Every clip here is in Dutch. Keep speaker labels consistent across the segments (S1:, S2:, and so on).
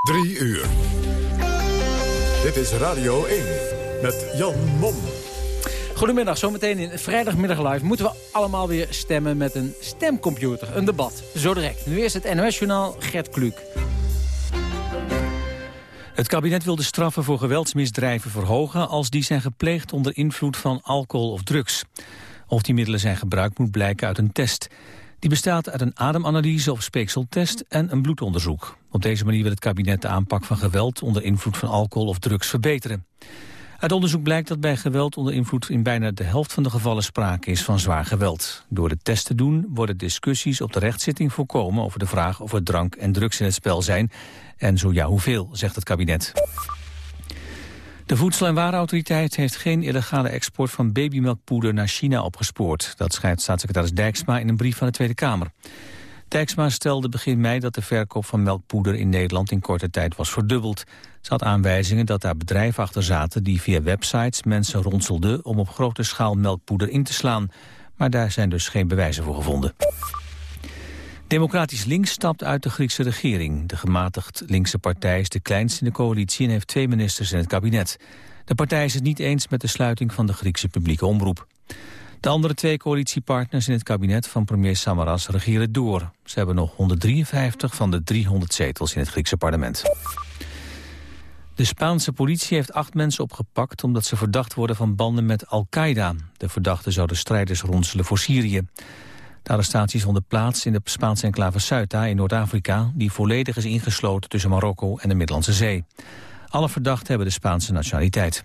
S1: Drie uur. Dit is Radio 1 met Jan Mom.
S2: Goedemiddag, zometeen in vrijdagmiddag live moeten we allemaal weer stemmen met een stemcomputer. Een debat, zo direct. Nu eerst het NOS-journaal Gert Kluk.
S3: Het kabinet wil de straffen voor geweldsmisdrijven verhogen... als die zijn gepleegd onder invloed van alcohol of drugs. Of die middelen zijn gebruikt moet blijken uit een test. Die bestaat uit een ademanalyse of speekseltest en een bloedonderzoek. Op deze manier wil het kabinet de aanpak van geweld... onder invloed van alcohol of drugs verbeteren. Uit onderzoek blijkt dat bij geweld onder invloed in bijna de helft van de gevallen sprake is van zwaar geweld. Door de test te doen worden discussies op de rechtszitting voorkomen over de vraag of er drank en drugs in het spel zijn. En zo ja, hoeveel, zegt het kabinet. De Voedsel- en Warenautoriteit heeft geen illegale export van babymelkpoeder naar China opgespoord. Dat schrijft staatssecretaris Dijksma in een brief van de Tweede Kamer. Dijksma stelde begin mei dat de verkoop van melkpoeder in Nederland in korte tijd was verdubbeld. Ze had aanwijzingen dat daar bedrijven achter zaten die via websites mensen ronselden om op grote schaal melkpoeder in te slaan. Maar daar zijn dus geen bewijzen voor gevonden. Democratisch Links stapt uit de Griekse regering. De gematigd linkse partij is de kleinste in de coalitie en heeft twee ministers in het kabinet. De partij is het niet eens met de sluiting van de Griekse publieke omroep. De andere twee coalitiepartners in het kabinet van premier Samaras regeren door. Ze hebben nog 153 van de 300 zetels in het Griekse parlement. De Spaanse politie heeft acht mensen opgepakt omdat ze verdacht worden van banden met Al-Qaeda. De verdachten zouden strijders ronselen voor Syrië. De arrestaties vonden plaats in de Spaanse enclave Ceuta in Noord-Afrika... die volledig is ingesloten tussen Marokko en de Middellandse Zee. Alle verdachten hebben de Spaanse nationaliteit.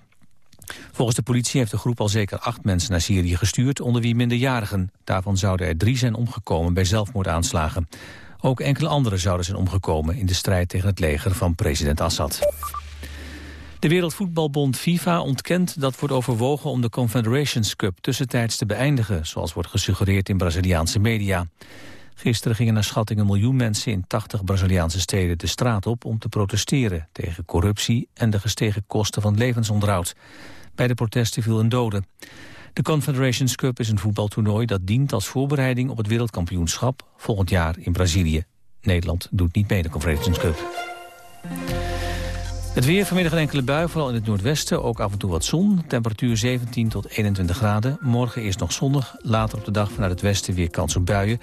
S3: Volgens de politie heeft de groep al zeker acht mensen naar Syrië gestuurd... onder wie minderjarigen. Daarvan zouden er drie zijn omgekomen bij zelfmoordaanslagen. Ook enkele anderen zouden zijn omgekomen... in de strijd tegen het leger van president Assad. De Wereldvoetbalbond FIFA ontkent dat wordt overwogen om de Confederations Cup tussentijds te beëindigen, zoals wordt gesuggereerd in Braziliaanse media. Gisteren gingen naar schatting een miljoen mensen in 80 Braziliaanse steden de straat op om te protesteren tegen corruptie en de gestegen kosten van levensonderhoud. Bij de protesten viel een dode. De Confederations Cup is een voetbaltoernooi dat dient als voorbereiding op het wereldkampioenschap volgend jaar in Brazilië. Nederland doet niet mee de Confederations Cup. Het weer vanmiddag enkele bui, vooral in het noordwesten. Ook af en toe wat zon. Temperatuur 17 tot 21 graden. Morgen eerst nog zonnig. Later op de dag vanuit het westen weer kans op buien.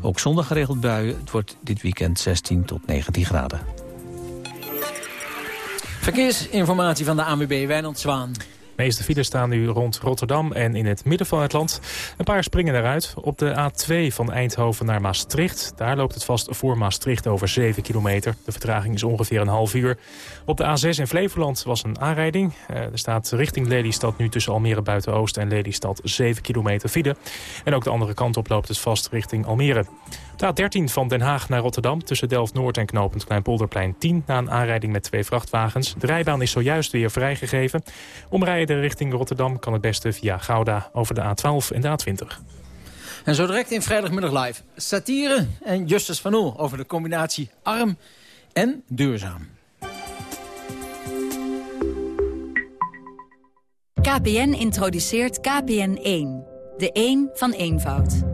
S3: Ook zondag geregeld buien. Het wordt dit weekend 16 tot 19 graden.
S2: Verkeersinformatie van de ANWB Wijnand Zwaan.
S4: De meeste files staan nu rond Rotterdam en in het midden van het land. Een paar springen eruit. Op de A2 van Eindhoven naar Maastricht. Daar loopt het vast voor Maastricht over 7 kilometer. De vertraging is ongeveer een half uur. Op de A6 in Flevoland was een aanrijding. Eh, er staat richting Lelystad nu tussen Almere Buiten-Oost en Lelystad 7 kilometer file. En ook de andere kant op loopt het vast richting Almere. De A13 van Den Haag naar Rotterdam tussen Delft-Noord en knooppunt Kleinpolderplein 10... na een aanrijding met twee vrachtwagens. De rijbaan is zojuist weer vrijgegeven. Omrijden richting Rotterdam kan het beste via Gouda over de A12 en de A20.
S2: En zo direct in vrijdagmiddag live satire en Justus van Oel over de combinatie arm en duurzaam.
S5: KPN introduceert KPN1. De 1 van eenvoud.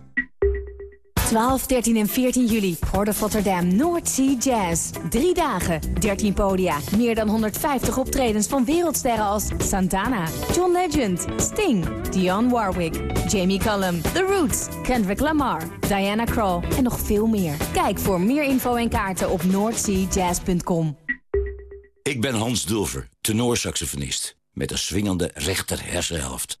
S6: 12, 13 en 14 juli. Port of Rotterdam North Sea Jazz. Drie dagen, 13 podia. Meer dan 150 optredens van wereldsterren als Santana, John Legend, Sting, Dionne Warwick, Jamie Cullum, The Roots, Kendrick Lamar, Diana Krall en nog veel meer. Kijk voor meer info en kaarten op northseajazz.com.
S7: Ik ben Hans Dulver, tenorsaxofonist. Met een swingende rechter hersenhelft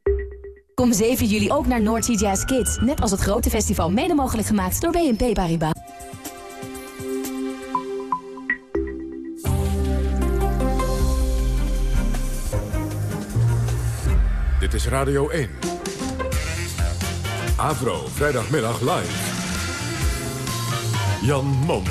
S6: Kom 7 juli ook naar Noordsea Jazz Kids. Net als het grote festival mede mogelijk gemaakt door BNP Paribas.
S1: Dit is Radio 1. Avro, vrijdagmiddag live. Jan Mom.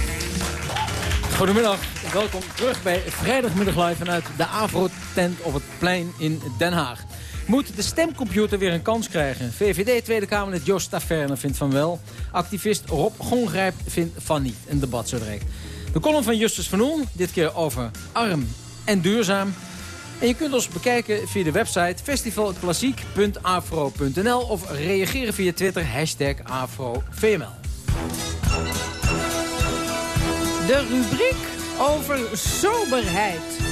S2: Goedemiddag, welkom terug bij Vrijdagmiddag Live vanuit de Avro-tent op het plein in Den Haag. Moet de stemcomputer weer een kans krijgen? VVD Tweede Kamerlid Jos Taverne vindt van wel. Activist Rob Gongrijp vindt van niet. Een debat zo direct. De column van Justus van Oel, dit keer over arm en duurzaam. En je kunt ons bekijken via de website festivalklassiek.afro.nl of reageren via Twitter, hashtag AfroVML.
S8: De rubriek over soberheid.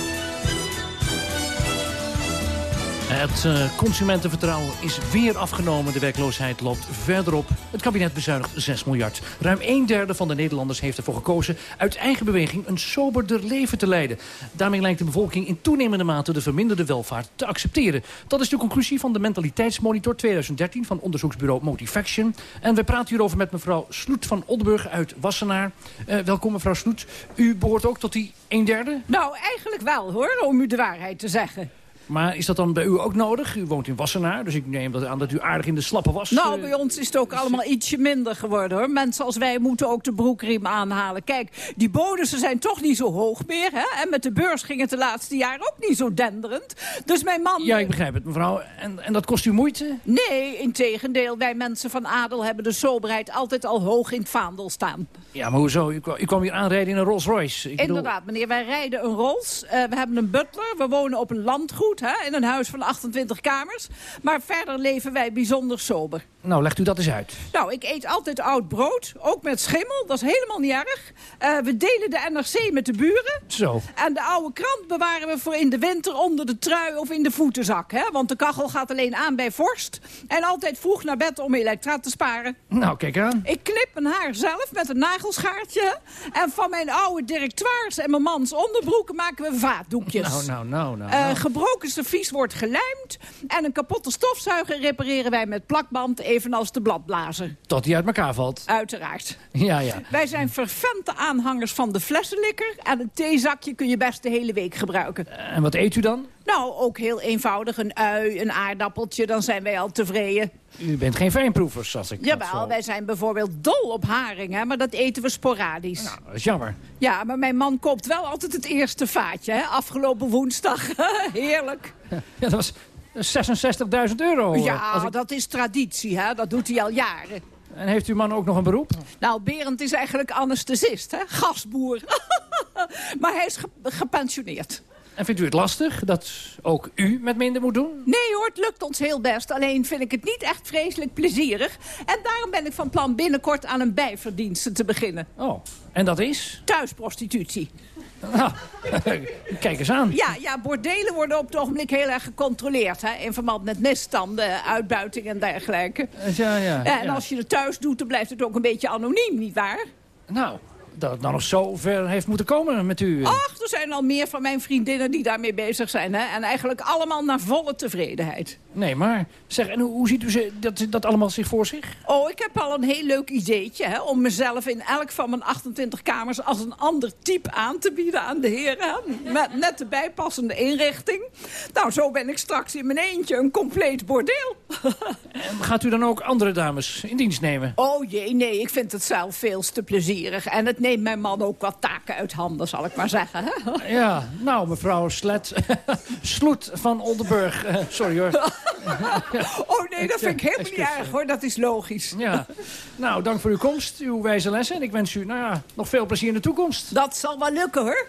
S9: Het uh, consumentenvertrouwen is weer afgenomen. De werkloosheid loopt verder op. Het kabinet bezuinigt 6 miljard. Ruim een derde van de Nederlanders heeft ervoor gekozen... uit eigen beweging een soberder leven te leiden. Daarmee lijkt de bevolking in toenemende mate... de verminderde welvaart te accepteren. Dat is de conclusie van de Mentaliteitsmonitor 2013... van onderzoeksbureau Motivaction. En we praten hierover met mevrouw Sloet van Oldenburg uit Wassenaar. Uh, welkom mevrouw Sloet. U behoort ook tot die een derde?
S8: Nou, eigenlijk wel hoor, om u de waarheid te zeggen.
S9: Maar is dat dan bij u ook nodig? U woont in Wassenaar, dus ik neem dat aan dat u aardig in de slappe was.
S8: Nou,
S9: uh,
S8: bij ons is het ook allemaal ietsje minder geworden, hoor. Mensen als wij moeten ook de broekriem aanhalen. Kijk, die bonussen zijn toch niet zo hoog meer, hè? En met de beurs ging het de laatste jaren ook niet zo denderend. Dus mijn man...
S9: Ja, ik begrijp het, mevrouw. En, en dat kost u moeite?
S8: Nee, in tegendeel. Wij mensen van adel hebben de soberheid altijd al hoog in het vaandel staan.
S9: Ja, maar hoezo? U, u kwam hier aanrijden in een Rolls Royce.
S8: Ik Inderdaad, bedoel... meneer. Wij rijden een Rolls. Uh, we hebben een butler. We wonen op een landgoed. In een huis van 28 kamers. Maar verder leven wij bijzonder sober.
S9: Nou, legt u dat eens uit.
S8: Nou, ik eet altijd oud brood. Ook met schimmel. Dat is helemaal niet erg. Uh, we delen de NRC met de buren.
S9: Zo.
S8: En de oude krant bewaren we voor in de winter onder de trui of in de voetenzak. Hè? Want de kachel gaat alleen aan bij vorst. En altijd vroeg naar bed om elektra te sparen.
S9: Nou, kijk aan.
S8: Ik knip mijn haar zelf met een nagelschaartje. En van mijn oude directoires en mijn mans onderbroeken maken we vaatdoekjes.
S9: Nou, nou, nou, nou.
S8: Uh, gebroken servies wordt gelijmd. En een kapotte stofzuiger repareren wij met plakband, evenals de bladblazer.
S9: Tot die uit elkaar valt.
S8: Uiteraard.
S9: Ja, ja.
S8: Wij zijn fervente aanhangers van de flessenlikker. En een theezakje kun je best de hele week gebruiken.
S9: En wat eet u dan?
S8: Nou, ook heel eenvoudig. Een ui, een aardappeltje, dan zijn wij al tevreden.
S9: U bent geen fijnproevers, zoals ik
S8: Jawel, wij zijn bijvoorbeeld dol op haringen, maar dat eten we sporadisch.
S9: Nou, dat is jammer.
S8: Ja, maar mijn man koopt wel altijd het eerste vaatje, hè? afgelopen woensdag. Heerlijk.
S9: Ja, dat was 66.000 euro.
S8: Ja, ik... dat is traditie, hè? dat doet hij al jaren.
S9: En heeft uw man ook nog een beroep?
S8: Nou, Berend is eigenlijk anesthesist, hè? gasboer. maar hij is ge gepensioneerd.
S9: En vindt u het lastig dat ook u met minder moet doen?
S8: Nee hoor, het lukt ons heel best. Alleen vind ik het niet echt vreselijk plezierig. En daarom ben ik van plan binnenkort aan een bijverdienste te beginnen.
S9: Oh, en dat is?
S8: Thuisprostitutie.
S9: Nou, kijk eens aan.
S8: Ja, ja, bordelen worden op het ogenblik heel erg gecontroleerd. Hè, in verband met misstanden, uitbuiting en dergelijke.
S9: Ja, ja,
S8: en
S9: ja.
S8: als je het thuis doet, dan blijft het ook een beetje anoniem, nietwaar?
S9: Nou, dat het dan nog zo ver heeft moeten komen met u.
S8: Ach, er zijn al meer van mijn vriendinnen die daarmee bezig zijn. Hè? En eigenlijk allemaal naar volle tevredenheid.
S9: Nee, maar zeg, en hoe, hoe ziet u ze, dat, dat allemaal zich voor zich?
S8: Oh, ik heb al een heel leuk ideetje. Hè, om mezelf in elk van mijn 28 kamers als een ander type aan te bieden aan de heren. Met net de bijpassende inrichting. Nou, zo ben ik straks in mijn eentje een compleet bordeel.
S9: en gaat u dan ook andere dames in dienst nemen?
S8: Oh jee, nee, ik vind het zelf veel te plezierig. En het neemt mijn man ook wat taken uit handen, zal ik maar zeggen. Hè?
S9: Ja, nou, mevrouw Slet. Sloet van Oldenburg. Uh, sorry hoor.
S8: oh nee, dat vind ik helemaal niet erg hoor. Dat is logisch.
S9: Ja. Nou, dank voor uw komst, uw wijze lessen. En ik wens u nou ja, nog veel plezier in de toekomst.
S8: Dat zal wel lukken hoor.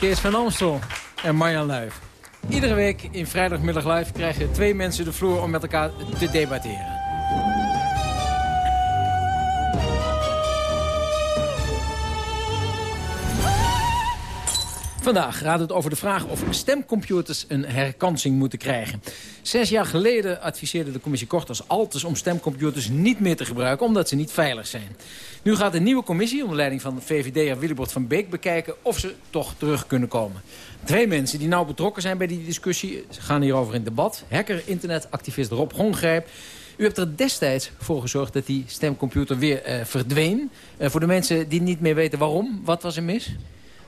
S2: Kees van Amstel en Marjan Luif. Iedere week in Vrijdagmiddag Live krijgen twee mensen de vloer om met elkaar te debatteren. Vandaag gaat het over de vraag of stemcomputers een herkansing moeten krijgen. Zes jaar geleden adviseerde de commissie Korters Altes om stemcomputers niet meer te gebruiken omdat ze niet veilig zijn. Nu gaat een nieuwe commissie onder leiding van VVD'er Willibord van Beek bekijken of ze toch terug kunnen komen. Twee mensen die nauw betrokken zijn bij die discussie gaan hierover in debat. Hacker, internetactivist Rob Gongrijp. U hebt er destijds voor gezorgd dat die stemcomputer weer uh, verdween. Uh, voor de mensen die niet meer weten waarom, wat was er mis?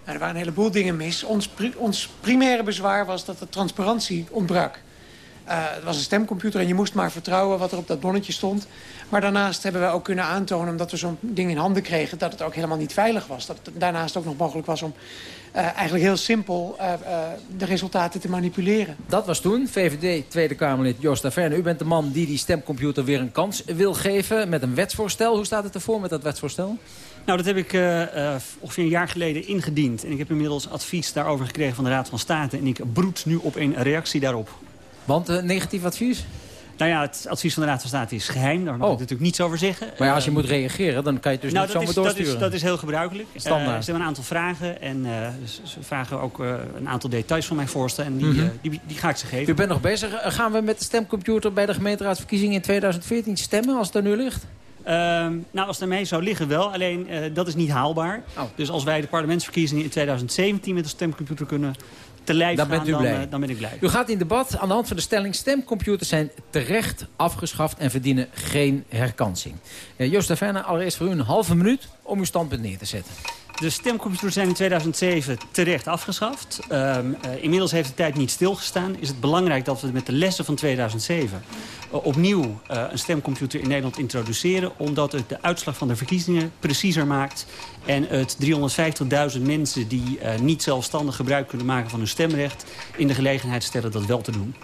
S10: Er waren een heleboel dingen mis. Ons, ons primaire bezwaar was dat de transparantie ontbrak. Uh, het was een stemcomputer en je moest maar vertrouwen wat er op dat bonnetje stond. Maar daarnaast hebben we ook kunnen aantonen, omdat we zo'n ding in handen kregen... dat het ook helemaal niet veilig was. Dat het daarnaast ook nog mogelijk was om uh, eigenlijk heel simpel uh, de resultaten te manipuleren.
S2: Dat was toen. VVD Tweede Kamerlid Joost Daverne. U bent de man die die stemcomputer weer een kans wil geven met een wetsvoorstel. Hoe staat het ervoor met dat wetsvoorstel?
S11: Nou, dat heb ik uh, uh, ongeveer een jaar geleden ingediend. En ik heb inmiddels advies daarover gekregen van de Raad van State. En ik broed nu op een reactie daarop.
S2: Want uh, negatief advies?
S11: Nou ja, het advies van de Raad van State is geheim. Daar mag oh. ik natuurlijk niets over zeggen.
S2: Maar ja, als je moet reageren, dan kan je het dus
S11: nou,
S2: niet zomaar
S11: doorsturen. Dat is, dat is heel gebruikelijk.
S2: Standaard.
S11: ze hebben een aantal vragen. En ze vragen ook een aantal details van mijn voorstel. En die, mm -hmm. die, die, ga ik ze geven.
S2: U bent nog bezig. Gaan we met de stemcomputer bij de gemeenteraadsverkiezingen in 2014 stemmen als het er nu ligt?
S11: Uh, nou, als het zou liggen wel. Alleen, uh, dat is niet haalbaar. Oh. Dus als wij de parlementsverkiezingen in 2017 met een stemcomputer kunnen te lijf
S2: dan
S11: gaan,
S2: bent u
S11: dan,
S2: blij.
S11: uh, dan ben ik blij.
S2: U gaat in debat aan de hand van de stelling... stemcomputers zijn terecht afgeschaft en verdienen geen herkansing. Uh, Joost Daverne, allereerst voor u een halve minuut om uw standpunt neer te zetten.
S11: De stemcomputers zijn in 2007 terecht afgeschaft. Um, uh, inmiddels heeft de tijd niet stilgestaan. Is het belangrijk dat we met de lessen van 2007 uh, opnieuw uh, een stemcomputer in Nederland introduceren. Omdat het de uitslag van de verkiezingen preciezer maakt. En het 350.000 mensen die niet zelfstandig gebruik kunnen maken van hun stemrecht... in de gelegenheid stellen dat wel te doen.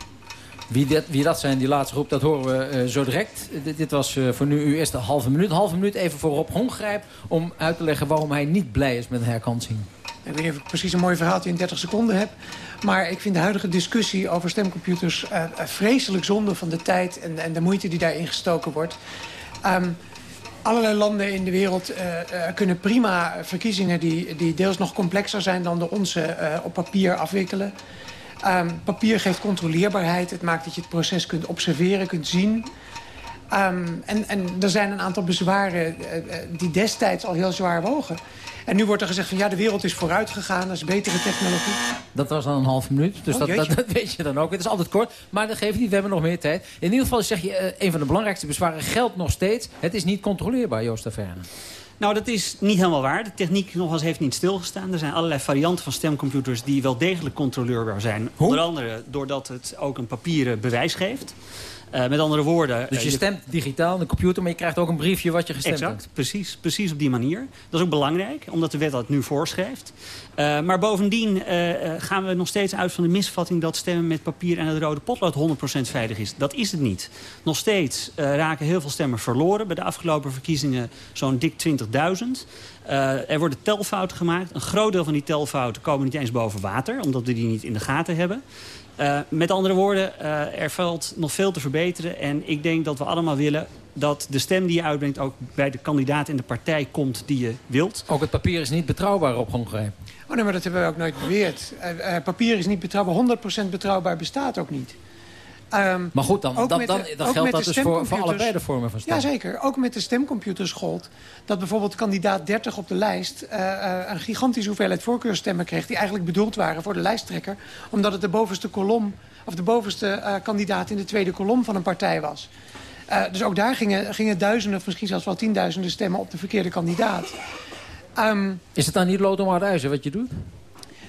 S2: Wie, wie dat zijn, die laatste groep, dat horen we uh, zo direct. Dit was uh, voor nu uw eerste halve minuut. Halve minuut even voor Rob Hongrijp om uit te leggen waarom hij niet blij is met een herkansing.
S10: Ik weet niet ik precies een mooi verhaaltje in 30 seconden heb. Maar ik vind de huidige discussie over stemcomputers uh, vreselijk zonde van de tijd en, en de moeite die daarin gestoken wordt. Um, allerlei landen in de wereld kunnen prima verkiezingen die, die deels nog complexer zijn dan de onze op papier afwikkelen. Um, papier geeft controleerbaarheid. Het maakt dat je het proces kunt observeren, kunt zien. Um, en, en er zijn een aantal bezwaren uh, die destijds al heel zwaar wogen. En nu wordt er gezegd van ja, de wereld is vooruit gegaan. Dat is betere technologie.
S2: Dat was dan een half minuut, dus oh, dat, dat, dat, weet je dan ook. Het is altijd kort, maar dat geeft niet. We hebben nog meer tijd. In ieder geval zeg je, uh, een van de belangrijkste bezwaren geldt nog steeds. Het is niet controleerbaar, Joost Daverne.
S11: Nou, dat is niet helemaal waar. De techniek nogmaals heeft niet stilgestaan. Er zijn allerlei varianten van stemcomputers die wel degelijk controleerbaar zijn.
S2: Hoe?
S11: Onder andere doordat het ook een papieren bewijs geeft. Uh, met andere woorden...
S2: Dus je stemt digitaal in de computer, maar je krijgt ook een briefje wat je gestemd
S11: exact,
S2: hebt.
S11: Precies, precies op die manier. Dat is ook belangrijk, omdat de wet dat nu voorschrijft. Uh, maar bovendien uh, gaan we nog steeds uit van de misvatting... dat stemmen met papier en het rode potlood 100% veilig is. Dat is het niet. Nog steeds raken heel veel stemmen verloren. Bij de afgelopen verkiezingen zo'n dik 20.000. Uh, er worden telfouten gemaakt. Een groot deel van die telfouten komen niet eens boven water... omdat we die niet in de gaten hebben. Uh, met andere woorden, uh, er valt nog veel te verbeteren. En ik denk dat we allemaal willen dat de stem die je uitbrengt... ook bij de kandidaat in de partij komt die je wilt.
S2: Ook het papier is niet betrouwbaar op Hongarije.
S10: Oh nee, maar dat hebben we ook nooit beweerd. Uh, papier is niet betrouwbaar. 100% betrouwbaar bestaat ook niet.
S2: Um, maar goed, dan, dan, dan, dan geldt dat dus voor, voor allebei de vormen van stem.
S10: Jazeker, ook met de stemcomputers gold dat bijvoorbeeld kandidaat 30 op de lijst... Uh, uh, een gigantische hoeveelheid voorkeurstemmen kreeg... die eigenlijk bedoeld waren voor de lijsttrekker... omdat het de bovenste kolom, of de bovenste uh, kandidaat in de tweede kolom van een partij was. dus ook daar gingen, gingen duizenden of misschien zelfs wel tienduizenden stemmen... op de verkeerde kandidaat. Um,
S2: Is het dan niet lood om hard wat je doet?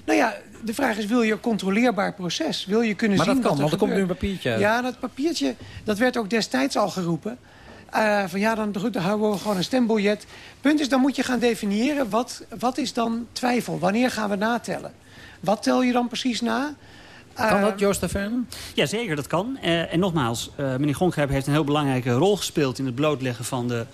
S10: Nou ja, de vraag is, wil je een controleerbaar proces? Wil je kunnen
S2: maar
S10: zien
S2: dat kan,
S10: wat
S2: want er komt nu een papiertje.
S10: Ja, dat papiertje, dat werd ook destijds al geroepen. Uh, van ja, dan, dan houden we gewoon een stembiljet. Punt is, dan moet je gaan definiëren, wat, wat is dan twijfel? Wanneer gaan we natellen? Wat tel je dan precies na?
S2: Kan dat, Joost Daverne?
S11: Ja, zeker, dat kan. Uh, en nogmaals, uh, meneer Gonkgrijp heeft een heel belangrijke rol gespeeld... in het blootleggen van de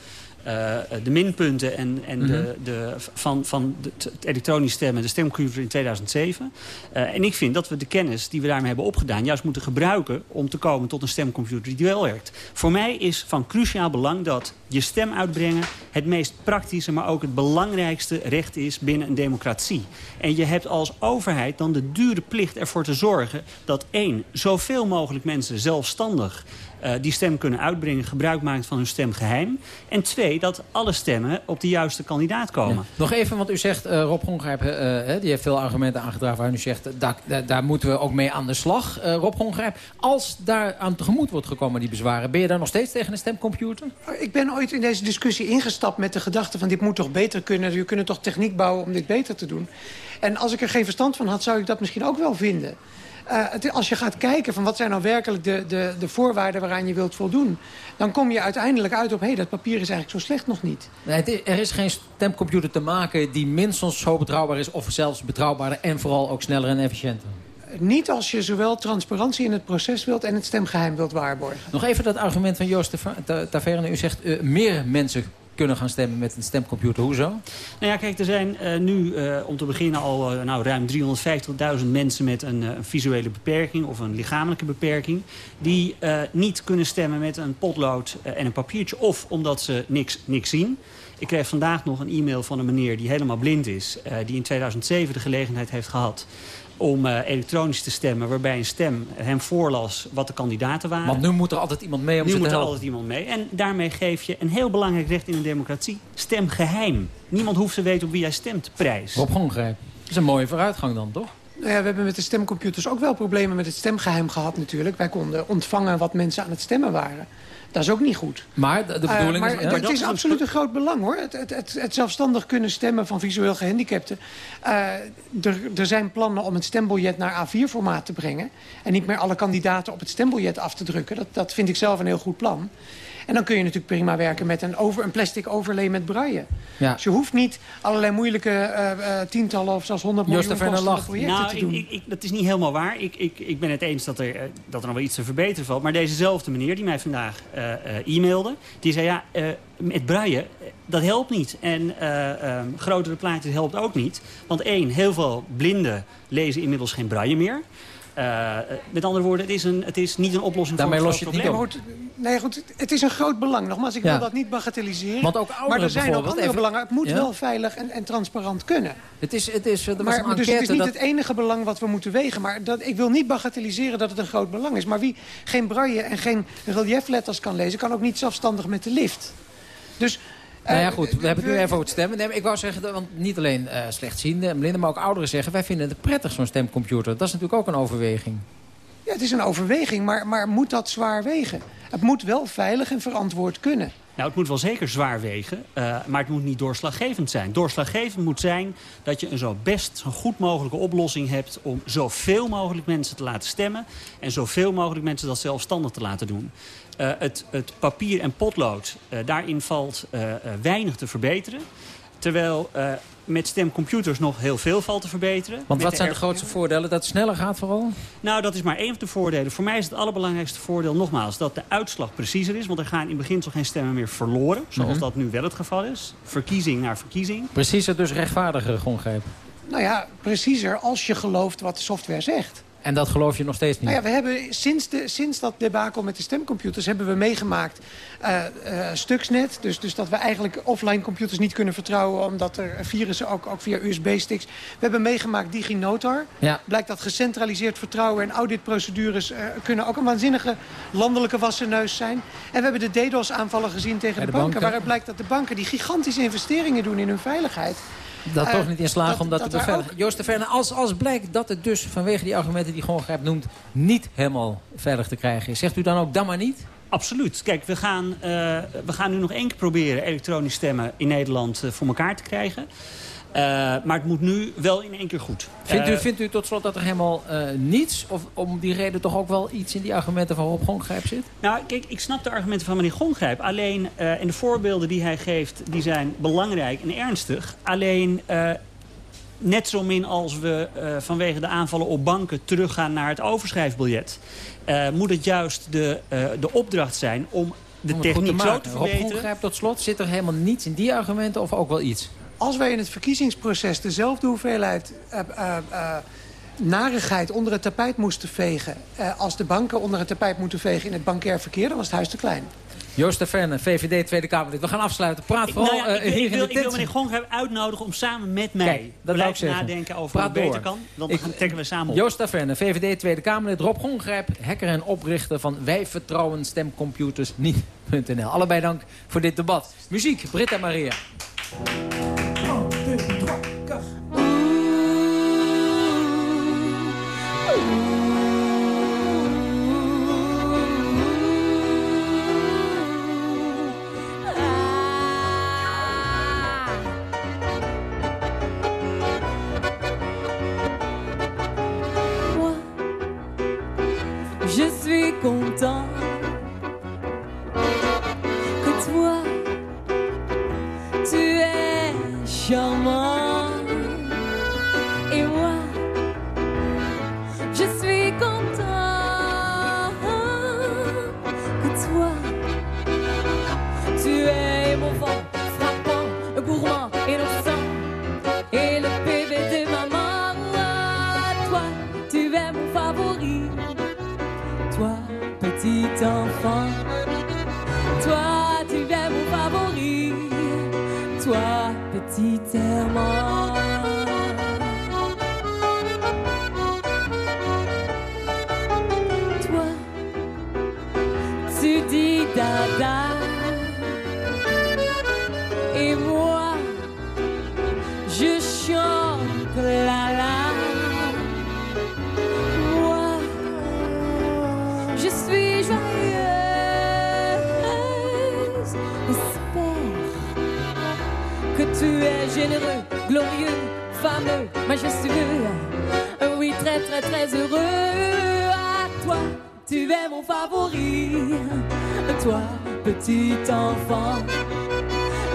S11: de minpunten en, en de,
S2: Mhm.
S11: de, van, van het elektronisch stemmen, de stemcomputer in 2007. Eh, en ik vind dat we de kennis die we daarmee hebben opgedaan... juist moeten gebruiken om te komen tot een stemcomputer die wel werkt. Voor mij is van cruciaal belang dat je stem uitbrengen... het meest praktische, maar ook het belangrijkste recht is binnen een democratie. En je hebt als overheid dan de dure plicht ervoor te zorgen... dat één, zoveel mogelijk mensen zelfstandig eh, die stem kunnen uitbrengen... gebruik maken van hun stemgeheim. En twee, dat alle stemmen op de juiste kandidaat komen.
S2: Nog even, want u zegt, eh, Rob Gongrijp, eh, die heeft veel argumenten aangedragen... waar u zegt, daar, daar, daar moeten we ook mee aan de slag. Eh, Rob Gongrijp, als daar aan tegemoet wordt gekomen, die bezwaren... ben je daar nog steeds tegen een stemcomputer?
S10: Ik ben ooit in deze discussie ingestapt met de gedachte van... dit moet toch beter kunnen, we kunnen toch techniek bouwen om dit beter te doen. En als ik er geen verstand van had, zou ik dat misschien ook wel vinden. Eh, het- als je gaat kijken van wat zijn nou werkelijk de, de, de voorwaarden waaraan je wilt voldoen... dan kom je uiteindelijk uit op, hé, dat papier is eigenlijk zo slecht nog niet.
S2: Nee, is- er is geen stemcomputer te maken die minstens zo betrouwbaar is... of zelfs betrouwbaarder en vooral ook sneller en efficiënter.
S10: Niet als je zowel transparantie in het proces wilt en het stemgeheim wilt waarborgen.
S2: Nog even dat argument van Joost Taverne. U zegt, eh, meer mensen kunnen gaan stemmen met een stemcomputer. Hoezo?
S11: Nou ja, kijk, er zijn eh, nu eh, om te beginnen al eh, nou, ruim 350.000 mensen met een, visuele beperking of een lichamelijke beperking. Die niet kunnen stemmen met een potlood en een papiertje of omdat ze niks, niks zien. Ik kreeg vandaag nog een e-mail van een meneer die helemaal blind is. die in 2007 de gelegenheid heeft gehad om eh, elektronisch te stemmen... waarbij een stem hem voorlas wat de kandidaten waren.
S2: Want nu moet er altijd iemand mee om
S11: nu
S2: ze
S11: moet
S2: te
S11: er altijd iemand mee. En daarmee geef je een heel belangrijk recht in een democratie. Stemgeheim. Niemand hoeft te weten op wie jij stemt. Prijs.
S2: Rob Gongrijp. Dat is een mooie vooruitgang dan, toch?
S10: Nou ja, we hebben met de stemcomputers ook wel problemen met het stemgeheim gehad natuurlijk. Wij konden ontvangen wat mensen aan het stemmen waren. Dat is ook niet goed.
S2: Maar de, de
S10: Eh,
S2: bedoeling
S10: maar
S2: is... ja.
S10: het is absoluut een groot belang hoor. Het, het, het, het zelfstandig kunnen stemmen van visueel gehandicapten. Eh, er, er zijn plannen om het stembiljet naar A4-formaat te brengen. En niet meer alle kandidaten op het stembiljet af te drukken. Dat, dat vind ik zelf een heel goed plan. En dan kun je natuurlijk prima werken met een, over, een plastic overlay met braille.
S2: Ja.
S10: Dus je hoeft niet allerlei moeilijke eh, eh, tientallen of zelfs honderd miljoen kostende projecten
S11: Nou,
S10: te doen.
S11: ik, ik, ik- dat is niet helemaal waar. Ik, ik, ik ben het eens dat er, eh, dat er nog wel iets te verbeteren valt. Maar dezezelfde meneer die mij vandaag eh, eh, e-mailde... die zei, ja, eh, met braille, eh, dat helpt niet. En eh, ehm, grotere plaatjes helpt ook niet. Want één, heel veel blinden lezen inmiddels geen braille meer... Eh, met andere woorden, het is, een, het is niet een oplossing
S2: Daarmee
S11: voor
S2: los
S11: een
S2: je het niet
S11: probleem.
S2: op.
S10: Nee, goed, het is een groot belang. Nogmaals, ik
S2: Ja.
S10: wil dat niet bagatelliseren.
S2: Want ook
S10: maar er zijn ook andere
S2: even-
S10: belangen. Het moet
S2: Ja?
S10: wel veilig en, en transparant kunnen.
S2: Het is, het is, er
S10: Maar,
S2: een
S10: dus het is niet
S2: dat...
S10: het enige belang wat we moeten wegen. Maar dat, ik wil niet bagatelliseren dat het een groot belang is. Maar wie geen braille en geen reliefletters kan lezen... kan ook niet zelfstandig met de lift. Dus...
S2: Nou ja,
S10: eh,
S2: goed, we hebben het nu even over het stemmen. Nee, ik wou zeggen, dat- want niet alleen eh slechtziende en blinden, maar ook ouderen zeggen... wij vinden het prettig, zo'n stemcomputer. Dat is natuurlijk ook een overweging.
S10: Ja, het is een overweging, maar, maar moet dat zwaar wegen? Het moet wel veilig en verantwoord kunnen.
S11: Nou, het moet wel zeker zwaar wegen, eh, maar het moet niet doorslaggevend zijn. Doorslaggevend moet zijn dat je een zo best, zo goed mogelijke oplossing hebt... om zoveel mogelijk mensen te laten stemmen... en zoveel mogelijk mensen dat zelfstandig te laten doen. Eh, het, het papier en potlood, eh, daarin valt eh, eh, weinig te verbeteren. Terwijl eh, met stemcomputers nog heel veel valt te verbeteren.
S2: Want wat zijn de grootste voordelen? Dat het sneller gaat vooral?
S11: nou, dat is maar één van de voordelen. Voor mij is het allerbelangrijkste voordeel nogmaals dat de uitslag preciezer is. Want er gaan in beginsel geen stemmen meer verloren. Zoals
S2: Mhm.
S11: dat nu wel het geval is. Verkiezing naar verkiezing.
S2: Preciezer, dus rechtvaardiger, Gongrijp.
S10: Nou ja, preciezer als je gelooft wat de software zegt.
S2: En dat geloof je nog steeds niet?
S10: Nou ja, we hebben sinds, de, sinds dat debakel met de stemcomputers hebben we meegemaakt eh eh, Stuxnet. Dus, dus dat we eigenlijk offline computers niet kunnen vertrouwen... omdat er virussen ook, ook via USB-sticks... We hebben meegemaakt DigiNotar.
S2: Ja.
S10: Blijkt dat gecentraliseerd vertrouwen en auditprocedures... eh, kunnen ook een waanzinnige landelijke wassenneus zijn. En we hebben de DDoS-aanvallen gezien tegen de,
S2: de
S10: banken...
S2: banken.
S10: waaruit blijkt dat de banken die gigantische investeringen doen in hun veiligheid...
S2: Dat
S10: eh,
S2: toch niet in slagen
S10: dat-
S2: om dat,
S10: dat
S2: te beveiligen. Joost de Verne, als, als blijkt dat het dus vanwege die argumenten die Gongrijp noemt... niet helemaal veilig te krijgen is, zegt u dan ook dan maar niet?
S11: Absoluut. Kijk, we gaan, eh, we gaan nu nog één keer proberen elektronisch stemmen in Nederland eh, voor elkaar te krijgen. Eh, maar het moet nu wel in één keer goed.
S2: Vindt u,
S11: Eh,
S2: vindt u tot slot dat er helemaal eh, niets... of om die reden toch ook wel iets in die argumenten van Rob Gongrijp zit?
S11: Nou, kijk, ik snap de argumenten van meneer Gongrijp. Alleen, en de voorbeelden die hij geeft, die zijn belangrijk en ernstig. Alleen, net zo min als we vanwege de aanvallen op banken teruggaan naar het overschrijfbiljet... moet het juist de, de opdracht zijn om de
S2: Om
S11: techniek zo
S2: maken.
S11: te
S2: Rob
S11: verbeteren.
S2: Groengrijp tot slot, zit er helemaal niets in die argumenten of ook wel iets?
S10: Als wij in het verkiezingsproces dezelfde hoeveelheid uh, uh, uh, narigheid onder het tapijt moesten vegen... Uh, als de banken onder het tapijt moeten vegen in het bankair verkeer... dan was het huis te klein.
S2: Joost de Verne, VVD Tweede Kamerlid. We gaan afsluiten. Praat vooral
S11: nou ja, ik,
S2: uh, hier
S11: ik, wil,
S2: in de
S11: ik wil meneer Gongrijp uitnodigen om samen met mij
S2: Kijk, dat
S11: nadenken over
S2: Praat
S11: hoe het beter kan. Dan
S2: Ik-
S11: trekken we samen op.
S2: Joost Taverne, VVD Tweede Kamerlid. Rob Gongrijp, hacker en oprichter van Wij Vertrouwen Stemcomputers Niet.nl. Allebei dank voor dit debat. Muziek, Britta Maria.
S12: Fameux, majestueux. Oui, très, très, très heureux. À toi, tu es mon favori. Toi, petit enfant.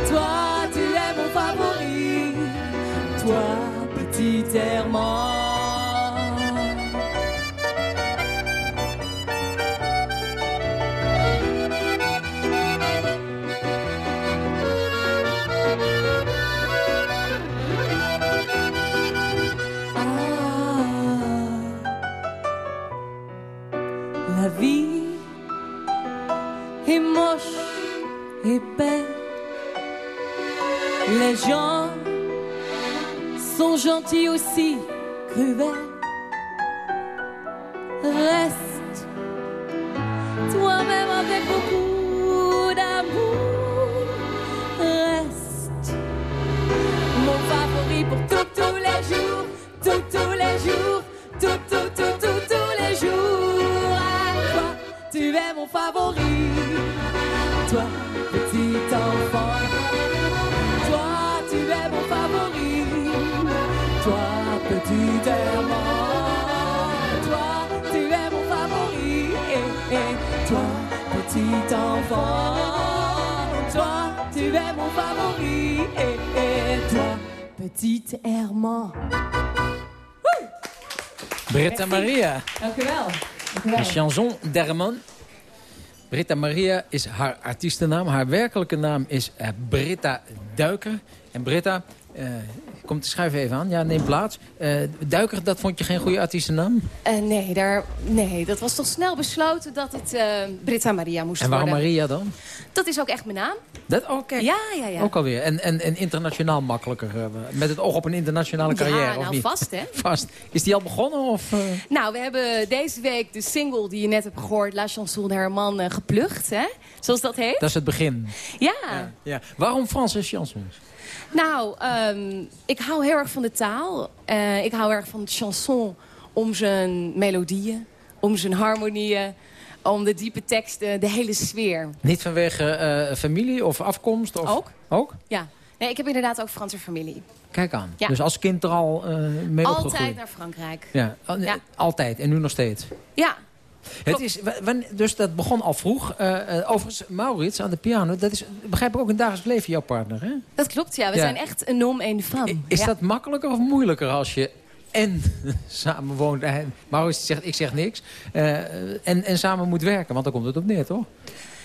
S12: Toi, tu es mon favori. Toi, petit errant. Sont gentils aussi, cruels. Reste toi-même avec beaucoup d'amour. Reste mon favori pour tout, tous les jours, tout, tous les jours, tout, tout, tout, tout, tous les jours. Toi, tu es mon favori. Toi, petit enfant. Mon favori. Et, et toi, petit errant.
S2: Britta Maria.
S12: Dank u wel. Dank u
S2: De
S12: wel.
S2: chanson d'Herman. Britta Maria is haar artiestennaam. Haar werkelijke naam is eh, Britta Duiker. En Britta, eh komt te schuiven even aan. Ja, neem plaats. Eh, Duiker, dat vond je geen goede artiestennaam?
S13: Eh, nee, daar, nee, dat was toch snel besloten dat het eh, Britta Maria moest
S2: En waarom
S13: worden.
S2: Maria dan?
S13: Dat is ook echt mijn naam.
S2: Dat, oh, kijk.
S13: Ja, ja, ja.
S2: Ook alweer. En, en, en internationaal makkelijker. met het oog op een internationale carrière,
S13: ja,
S2: of
S13: nou
S2: niet?
S13: vast, hè.
S2: Vast. Is die al begonnen? Of?
S13: Nou, we hebben deze week de single die je net hebt gehoord... La Chanson de Herman geplucht, hè? Zoals dat heet.
S2: Dat is het begin.
S13: Ja.
S2: Ja. Waarom Franse chansons?
S13: Nou, ehm, ik hou heel erg van de taal. Eh, ik hou erg van het chanson om zijn melodieën, om zijn harmonieën... om de diepe teksten, de hele sfeer.
S2: Niet vanwege eh, familie of afkomst? Of...
S13: Ook.
S2: Ook?
S13: Ja. Nee, ik heb inderdaad ook Franse familie.
S2: Kijk aan.
S13: Ja.
S2: Dus als kind er al eh mee
S13: Altijd
S2: opgegroeid?
S13: naar Frankrijk.
S2: Ja. Altijd. En nu nog steeds?
S13: Ja.
S2: Het is, dus dat begon al vroeg. Eh, overigens, Maurits aan de piano, dat is, begrijp ik ook in dagelijks leven jouw partner, hè?
S13: Dat klopt, ja. We
S2: Ja.
S13: zijn echt een nom en femme.
S2: Is
S13: ja.
S2: dat makkelijker of moeilijker als je en samen woont? Eh, Maurits zegt, ik zeg niks. en, en samen moet werken, want daar komt het op neer, toch?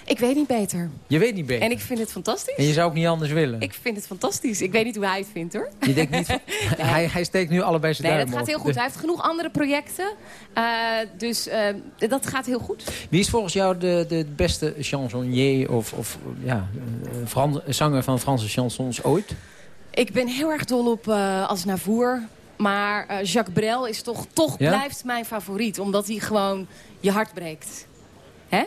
S13: Ik weet niet beter.
S2: Je weet niet beter.
S13: En ik vind het fantastisch.
S2: En je zou ook niet anders willen.
S13: Ik vind het fantastisch. Ik weet niet hoe hij het vindt, hoor.
S2: Je denkt niet... van- hij, hij steekt nu allebei zijn
S13: Nee,
S2: duim
S13: dat gaat heel goed. Hij heeft genoeg andere projecten. Eh, dus eh, dat gaat heel goed.
S2: Wie is volgens jou de, de beste chansonnier of, of ja, eh, Fran- zanger van Franse chansons ooit?
S13: Ik ben heel erg dol op uh, Aznavour. Maar Jacques Brel is toch, toch
S2: Ja?
S13: blijft mijn favoriet. Omdat hij gewoon je hart breekt. Hè?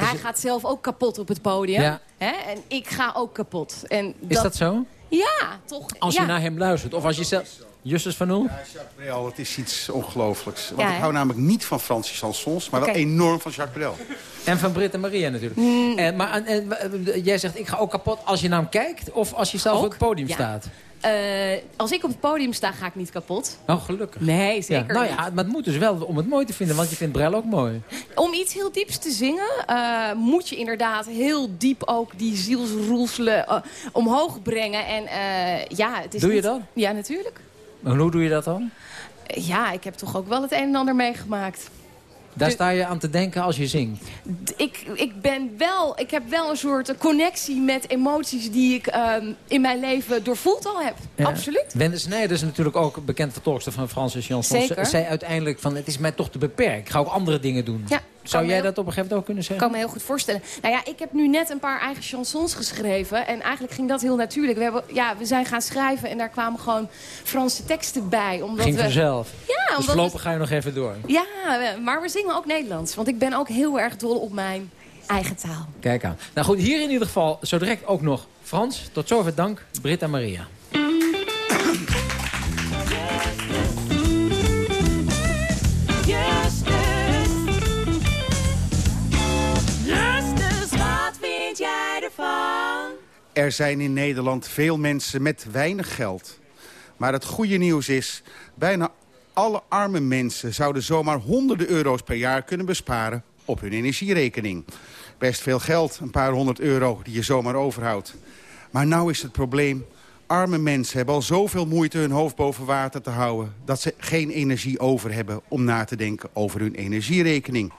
S2: Wat
S13: hij gaat zelf ook kapot op het podium.
S2: Ja.
S13: Hè? En ik ga ook kapot. En
S2: Is dat zo?
S13: Ja, toch.
S2: Als
S13: ja.
S2: je naar hem luistert. Of als je zelf... Justus van Oel?
S14: Brel, het is iets ongelooflijks. Want
S13: Ja,
S14: ik hou namelijk niet van Franse chansons, maar wel enorm van Jacques Brel.
S2: En van Britt en Maria natuurlijk.
S13: Mm.
S2: En, maar en, en, eh, jij zegt, ik ga ook kapot als je naar hem kijkt... of als je zelf op het podium
S13: Ja.
S2: staat.
S13: Eh, als ik op het podium sta, ga ik niet kapot.
S2: Oh, gelukkig.
S13: Nee, zeker
S2: Ja, nou ja, maar het moet dus wel om het mooi te vinden, want je vindt Brel ook mooi.
S13: Om iets heel dieps te zingen, eh, moet je inderdaad heel diep ook die zielsroelselen eh, omhoog brengen. En ja, het is
S2: Doe je
S13: niet-
S2: dat?
S13: Ja, natuurlijk.
S2: En hoe doe je dat dan?
S13: Ja, ik heb toch ook wel het een en ander meegemaakt.
S2: Daar sta je aan te denken als je zingt.
S13: Ik, ik, ben wel, ik heb wel een soort connectie met emoties die ik ehm, in mijn leven doorvoeld al heb.
S2: Ja.
S13: Absoluut.
S2: Wende Snijders is natuurlijk ook bekend vertolkster van Franse chansons.
S13: Zeker.
S2: Zei uiteindelijk van, het is mij toch te beperkt. Ik ga ook andere dingen doen.
S13: Ja,
S2: Zou jij
S13: heel-
S2: dat op een gegeven moment ook kunnen
S13: Ik
S2: zeggen?
S13: kan me heel goed voorstellen. Nou ja, ik heb nu net een paar eigen chansons geschreven. En eigenlijk ging dat heel natuurlijk. We, hebben, ja, we zijn gaan schrijven en daar kwamen gewoon Franse teksten bij. Omdat
S2: Ging
S13: we,
S2: vanzelf.
S13: Ja,
S2: dus
S13: omdat
S2: voorlopig
S13: we-
S2: ga je nog even door.
S13: Ja, maar we zingen ook Nederlands. Want ik ben ook heel erg dol op mijn eigen taal.
S2: Kijk aan. Nou goed, hier in ieder geval zo direct ook nog Frans. Tot zover dank, Britt en Maria.
S14: Er zijn in Nederland veel mensen met weinig geld. Maar het goede nieuws is, bijna alle arme mensen zouden zomaar honderden euro's per jaar kunnen besparen op hun energierekening. Best veel geld, een paar honderd euro die je zomaar overhoudt. Maar nou is het probleem, arme mensen hebben al zoveel moeite hun hoofd boven water te houden... dat ze geen energie over hebben om na te denken over hun energierekening.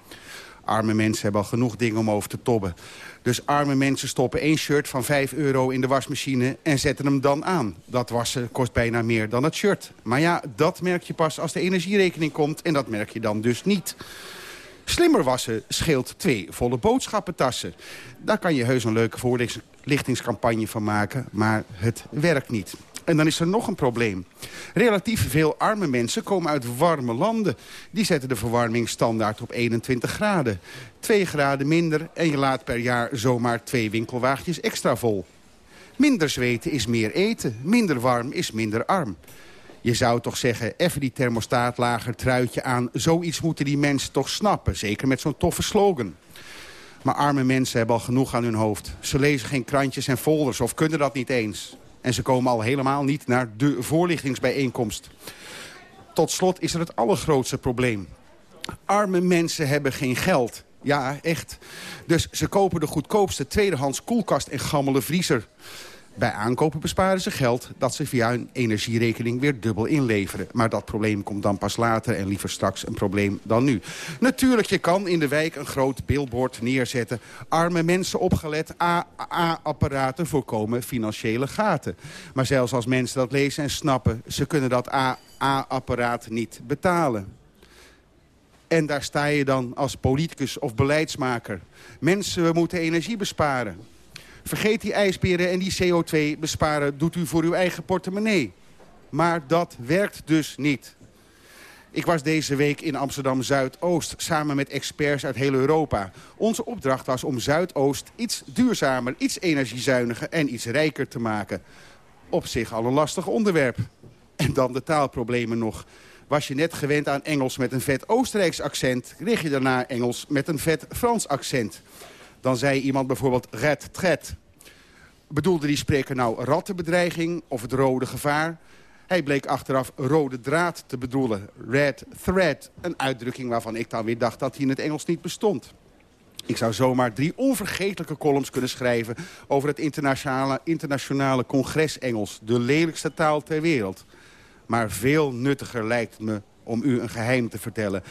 S14: Arme mensen hebben al genoeg dingen om over te tobben. Dus arme mensen stoppen één shirt van 5 euro in de wasmachine en zetten hem dan aan. Dat wassen kost bijna meer dan het shirt. Maar ja, dat merk je pas als de energierekening komt en dat merk je dan dus niet. Slimmer wassen scheelt twee volle boodschappentassen. Daar kan je heus een leuke voorlichtingscampagne van maken, maar het werkt niet. En dan is er nog een probleem. Relatief veel arme mensen komen uit warme landen. Die zetten de verwarming standaard op 21 graden. 2 graden minder en je laat per jaar zomaar twee winkelwagentjes extra vol. Minder zweten is meer eten, minder warm is minder arm. Je zou toch zeggen, even die thermostaat lager, truitje aan. Zoiets moeten die mensen toch snappen, zeker met zo'n toffe slogan. Maar arme mensen hebben al genoeg aan hun hoofd. Ze lezen geen krantjes en folders of kunnen dat niet eens. En ze komen al helemaal niet naar de voorlichtingsbijeenkomst. Tot slot is er het allergrootste probleem. Arme mensen hebben geen geld. Ja, echt. Dus ze kopen de goedkoopste tweedehands koelkast en gammele vriezer. Bij aankopen besparen ze geld dat ze via hun energierekening weer dubbel inleveren. Maar dat probleem komt dan pas later en liever straks een probleem dan nu. Natuurlijk, je kan in de wijk een groot billboard neerzetten. Arme mensen opgelet, AA-apparaten voorkomen financiële gaten. Maar zelfs als mensen dat lezen en snappen, ze kunnen dat AA-apparaat niet betalen. En daar sta je dan als politicus of beleidsmaker. Mensen, we moeten energie besparen. Vergeet die ijsberen en die CO2 besparen doet u voor uw eigen portemonnee. Maar dat werkt dus niet. Ik was deze week in Amsterdam-Zuidoost samen met experts uit heel Europa. Onze opdracht was om Zuidoost iets duurzamer, iets energiezuiniger en iets rijker te maken. Op zich al een lastig onderwerp. En dan de taalproblemen nog. Was je net gewend aan Engels met een vet Oostenrijks accent... kreeg je daarna Engels met een vet Frans accent. Dan zei iemand bijvoorbeeld red tret. Bedoelde die spreker nou rattenbedreiging of het rode gevaar? Hij bleek achteraf rode draad te bedoelen. Red thread. Een uitdrukking waarvan ik dan weer dacht dat hij in het Engels niet bestond. Ik zou zomaar drie onvergetelijke columns kunnen schrijven... over het internationale, internationale congres Engels. De lelijkste taal ter wereld. Maar veel nuttiger lijkt me om u een geheim te vertellen.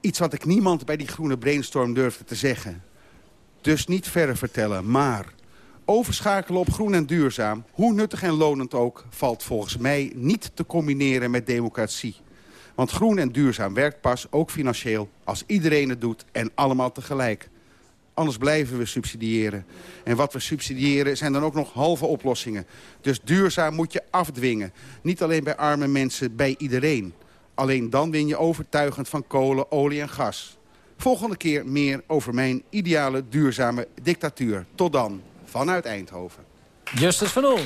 S14: Iets wat ik niemand bij die groene brainstorm durfde te zeggen. Dus niet verder vertellen, maar overschakelen op groen en duurzaam... hoe nuttig en lonend ook, valt volgens mij niet te combineren met democratie. Want groen en duurzaam werkt pas, ook financieel, als iedereen het doet en allemaal tegelijk. Anders blijven we subsidiëren. En wat we subsidiëren zijn dan ook nog halve oplossingen. Dus duurzaam moet je afdwingen. Niet alleen bij arme mensen, bij iedereen. Alleen dan win je overtuigend van kolen, olie en gas. Volgende keer meer over mijn ideale duurzame dictatuur. Tot dan, vanuit Eindhoven.
S2: Justus van Oel.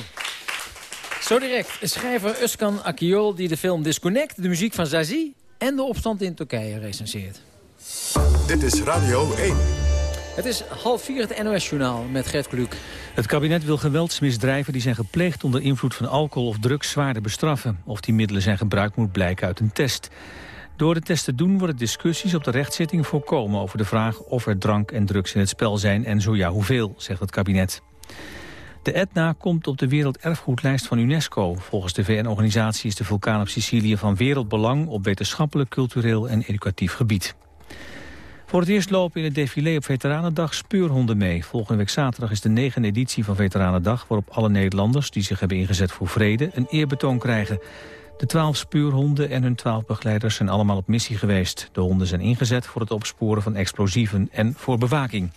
S2: Zo direct, schrijver Uskan Akiol die de film Disconnect... de muziek van Zazie en de opstand in Turkije recenseert.
S1: Dit is Radio 1.
S2: Het is half vier het NOS-journaal met Gert Kluk.
S3: Het kabinet wil geweldsmisdrijven die zijn gepleegd onder invloed van alcohol of drugs zwaarder bestraffen. Of die middelen zijn gebruikt moet blijken uit een test. Door de test te doen worden discussies op de rechtszitting voorkomen over de vraag of er drank en drugs in het spel zijn en zo ja hoeveel, zegt het kabinet. De Etna komt op de werelderfgoedlijst van UNESCO. Volgens de VN-organisatie is de vulkaan op Sicilië van wereldbelang op wetenschappelijk, cultureel en educatief gebied. Voor het eerst lopen in het défilé op Veteranendag speurhonden mee. Volgende week zaterdag is de negende editie van Veteranendag... waarop alle Nederlanders die zich hebben ingezet voor vrede een eerbetoon krijgen. De twaalf spuurhonden en hun twaalf begeleiders zijn allemaal op missie geweest. De honden zijn ingezet voor het opsporen van explosieven en voor bewaking.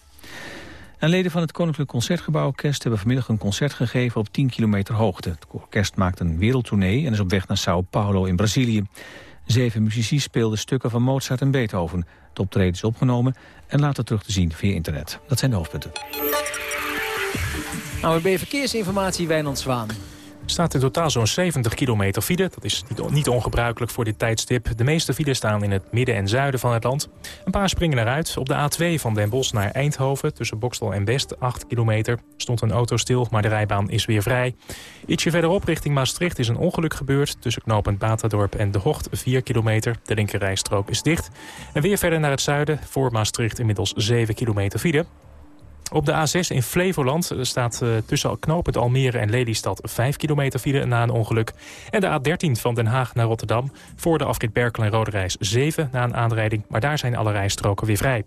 S3: En leden van het Koninklijk Concertgebouworkest hebben vanmiddag een concert gegeven op 10 kilometer hoogte. Het orkest maakt een wereldtournee en is op weg naar Sao Paulo in Brazilië. Zeven muzici speelden stukken van Mozart en Beethoven. Het optreden is opgenomen en later terug te zien via internet. Dat zijn de hoofdpunten.
S2: AWB Verkeersinformatie, Wijnand Zwaan
S4: staat in totaal zo'n 70 kilometer file. Dat is niet ongebruikelijk voor dit tijdstip. De meeste files staan in het midden en zuiden van het land. Een paar springen eruit. Op de A2 van Den Bosch naar Eindhoven... tussen Bokstel en West, 8 kilometer... stond een auto stil, maar de rijbaan is weer vrij. Ietsje verderop richting Maastricht is een ongeluk gebeurd... tussen knooppunt Batadorp en De Hocht, 4 kilometer. De linkerrijstrook is dicht. En weer verder naar het zuiden, voor Maastricht inmiddels 7 kilometer file. Op de A6 in Flevoland staat uh, tussen knooppunt Almere en Lelystad 5 kilometer file na een ongeluk. En de A13 van Den Haag naar Rotterdam voor de afrit Berkel en Rode Reis 7 na een aanrijding. Maar daar zijn alle rijstroken weer vrij.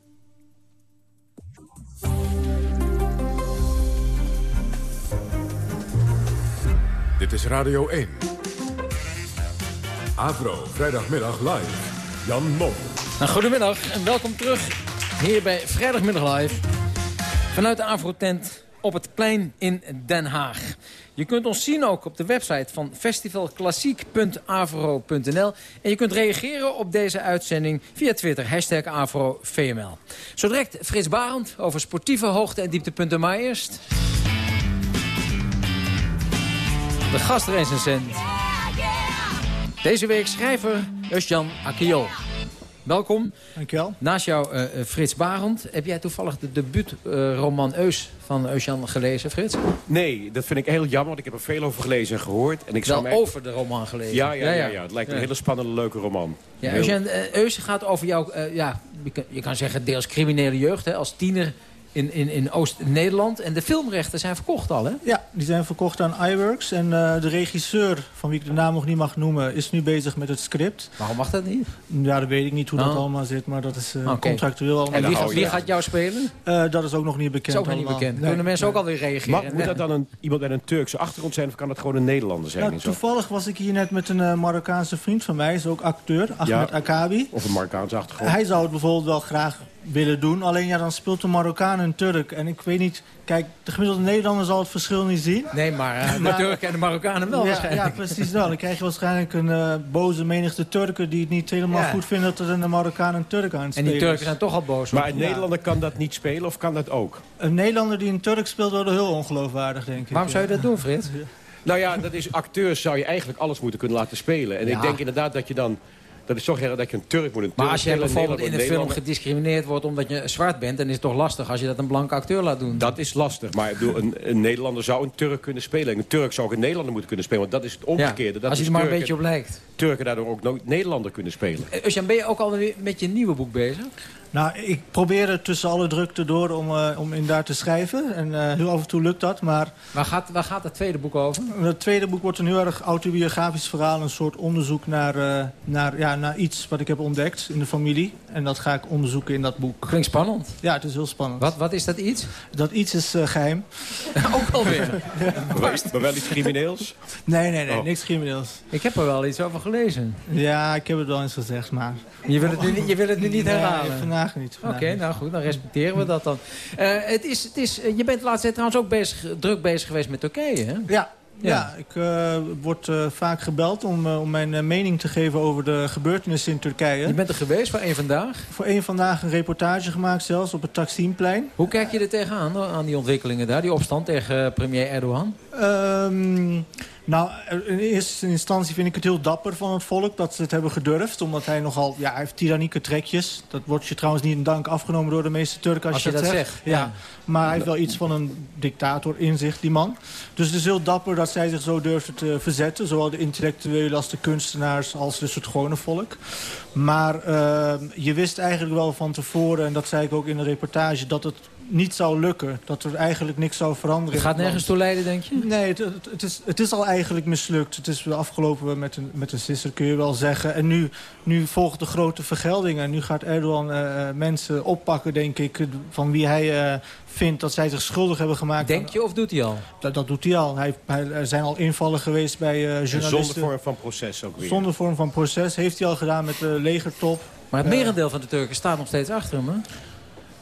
S1: Dit is Radio 1. Avro, vrijdagmiddag live. Jan Mom.
S2: Nou, goedemiddag en welkom terug hier bij Vrijdagmiddag live. Vanuit de Afro-tent op het plein in Den Haag. Je kunt ons zien ook op de website van festivalklassiek.avro.nl. En je kunt reageren op deze uitzending via Twitter, hashtag AfroVML. Zo direct Frits Barend over sportieve hoogte- en dieptepunten. Maar eerst... De gastrecensent. Deze week schrijver Eusjan Akiol. Welkom.
S15: Dankjewel.
S2: Naast jou uh, Frits Barend. Heb jij toevallig de debuutroman uh, Eus van Eusjan gelezen, Frits?
S15: Nee, dat vind ik heel jammer, want ik heb er veel over gelezen en gehoord. En ik
S2: Wel
S15: mij...
S2: over de roman gelezen?
S15: Ja, ja, ja, ja, ja. het lijkt een hele spannende, leuke roman.
S2: Ja. Eusjan, uh, Eus gaat over jouw, ja, je kan, je kan zeggen deels criminele jeugd. Hè, als tiener in, in, in Oost-Nederland. En de filmrechten zijn verkocht al, hè?
S15: Ja, die zijn verkocht aan iWorks. En uh, de regisseur, van wie ik de naam nog niet mag noemen... is nu bezig met het script.
S2: Waarom mag dat niet?
S15: Ja, dat weet ik niet hoe oh. dat allemaal zit. Maar dat is uh, okay. contractueel allemaal.
S2: En wie, gaat, wie gaat jou spelen?
S15: Uh, dat is ook nog niet bekend.
S2: Dat is ook nog niet bekend. Nee. Kunnen mensen ook alweer reageren?
S15: Maar, moet dat dan een, iemand met een Turkse achtergrond zijn... of kan dat gewoon een Nederlander zijn? Nou, toevallig was ik hier net met een Marokkaanse vriend van mij. is ook acteur, Ahmed ja, Akabi.
S14: Of een Marokkaanse achtergrond.
S15: Hij zou het bijvoorbeeld wel graag willen doen. Alleen ja, dan speelt de Marokkaan een Turk. En ik weet niet... Kijk, de gemiddelde Nederlander zal het verschil niet zien.
S2: Nee, maar uh, de Turken en de Marokkanen wel
S15: ja,
S2: waarschijnlijk.
S15: Ja, precies wel. Dan krijg je waarschijnlijk een uh, boze menigte Turken... die het niet helemaal ja. goed vinden dat er een Marokkaan een Turk aan het
S2: En die Turken zijn toch al boos.
S14: Maar een ja. Nederlander kan dat niet spelen of kan dat ook?
S15: Een Nederlander die een Turk speelt wordt heel ongeloofwaardig, denk ik.
S2: Waarom zou je dat doen, Frits?
S14: Nou ja, dat is acteurs zou je eigenlijk alles moeten kunnen laten spelen. En ik denk inderdaad dat je dan dat is toch dat je een Turk moet een
S2: Maar als je bijvoorbeeld in een film gediscrimineerd wordt omdat je zwart bent... dan is het toch lastig als je dat een blanke acteur laat doen.
S14: Dat is lastig, maar ik bedoel, een, een Nederlander zou een Turk kunnen spelen. Een Turk zou ook een Nederlander moeten kunnen spelen, want dat is het omgekeerde.
S2: Ja,
S14: dat
S2: als
S14: je
S2: er maar een beetje op lijkt.
S14: Turken daardoor ook nooit Nederlander kunnen spelen.
S2: Usjan, ben je ook al met je nieuwe boek bezig?
S15: Nou, ik probeerde tussen alle drukte door om, uh, om inderdaad te schrijven. En uh, heel af en toe lukt dat, maar...
S2: Waar gaat, waar gaat het tweede boek over?
S15: Het tweede boek wordt een heel erg autobiografisch verhaal. Een soort onderzoek naar, uh, naar, ja, naar iets wat ik heb ontdekt in de familie. En dat ga ik onderzoeken in dat boek.
S2: Klinkt spannend.
S15: Ja, het is heel spannend.
S2: Wat, wat is dat iets?
S15: Dat iets is geheim.
S2: Ook alweer.
S15: ja.
S16: Maar wel iets crimineels?
S15: Nee, nee, nee, oh. niks crimineels.
S2: Ik heb er wel iets over gelezen.
S15: Ja, ik heb het wel eens gezegd, maar...
S2: Je wil het nu, niet, je wil het nu niet herhalen?
S15: Nee, vandaag niet.
S2: Oké, okay, nou goed, dan respecteren we dat dan. Uh, het is, het is, je bent de laatste tijd trouwens ook bezig, druk bezig geweest met Turkije, hè?
S15: Ja, ja, ik uh, word uh, vaak gebeld om, uh, om mijn mening te geven over de gebeurtenissen in Turkije.
S2: Je bent er geweest voor één vandaag?
S15: Voor één vandaag een reportage gemaakt zelfs op het Taksimplein.
S2: Hoe kijk je er tegenaan, aan die ontwikkelingen daar, die opstand tegen premier Erdogan?
S15: Um, nou, in eerste instantie vind ik het heel dapper van het volk dat ze het hebben gedurfd. Omdat hij nogal, ja, hij heeft tyrannieke trekjes. Dat wordt je trouwens niet in dank afgenomen door de meeste Turken als,
S2: als
S15: je,
S2: dat,
S15: zegt.
S2: zegt.
S15: Ja. ja. Maar hij heeft wel iets van een dictator in zich, die man. Dus het is heel dapper dat zij zich zo durfden te verzetten. Zowel de intellectuelen als de kunstenaars als dus het gewone volk. Maar uh, je wist eigenlijk wel van tevoren, en dat zei ik ook in de reportage... dat het niet zou lukken. Dat er eigenlijk niks zou veranderen.
S2: Het gaat nergens toe leiden, denk je?
S15: Nee, het, het, het, is, het is al eigenlijk mislukt. Het is afgelopen met een, met een sisser, kun je wel zeggen. En nu, nu volgt de grote vergelding. En nu gaat Erdogan uh, mensen oppakken, denk ik... van wie hij uh, vindt dat zij zich schuldig hebben gemaakt.
S2: Denk je of doet hij al?
S15: Dat, dat doet hij al. Hij, hij, er zijn al invallen geweest bij uh, journalisten.
S16: En zonder vorm van proces ook weer.
S15: Zonder vorm van proces heeft hij al gedaan met de legertop.
S2: Maar het merendeel van de Turken staat nog steeds achter hem, hè?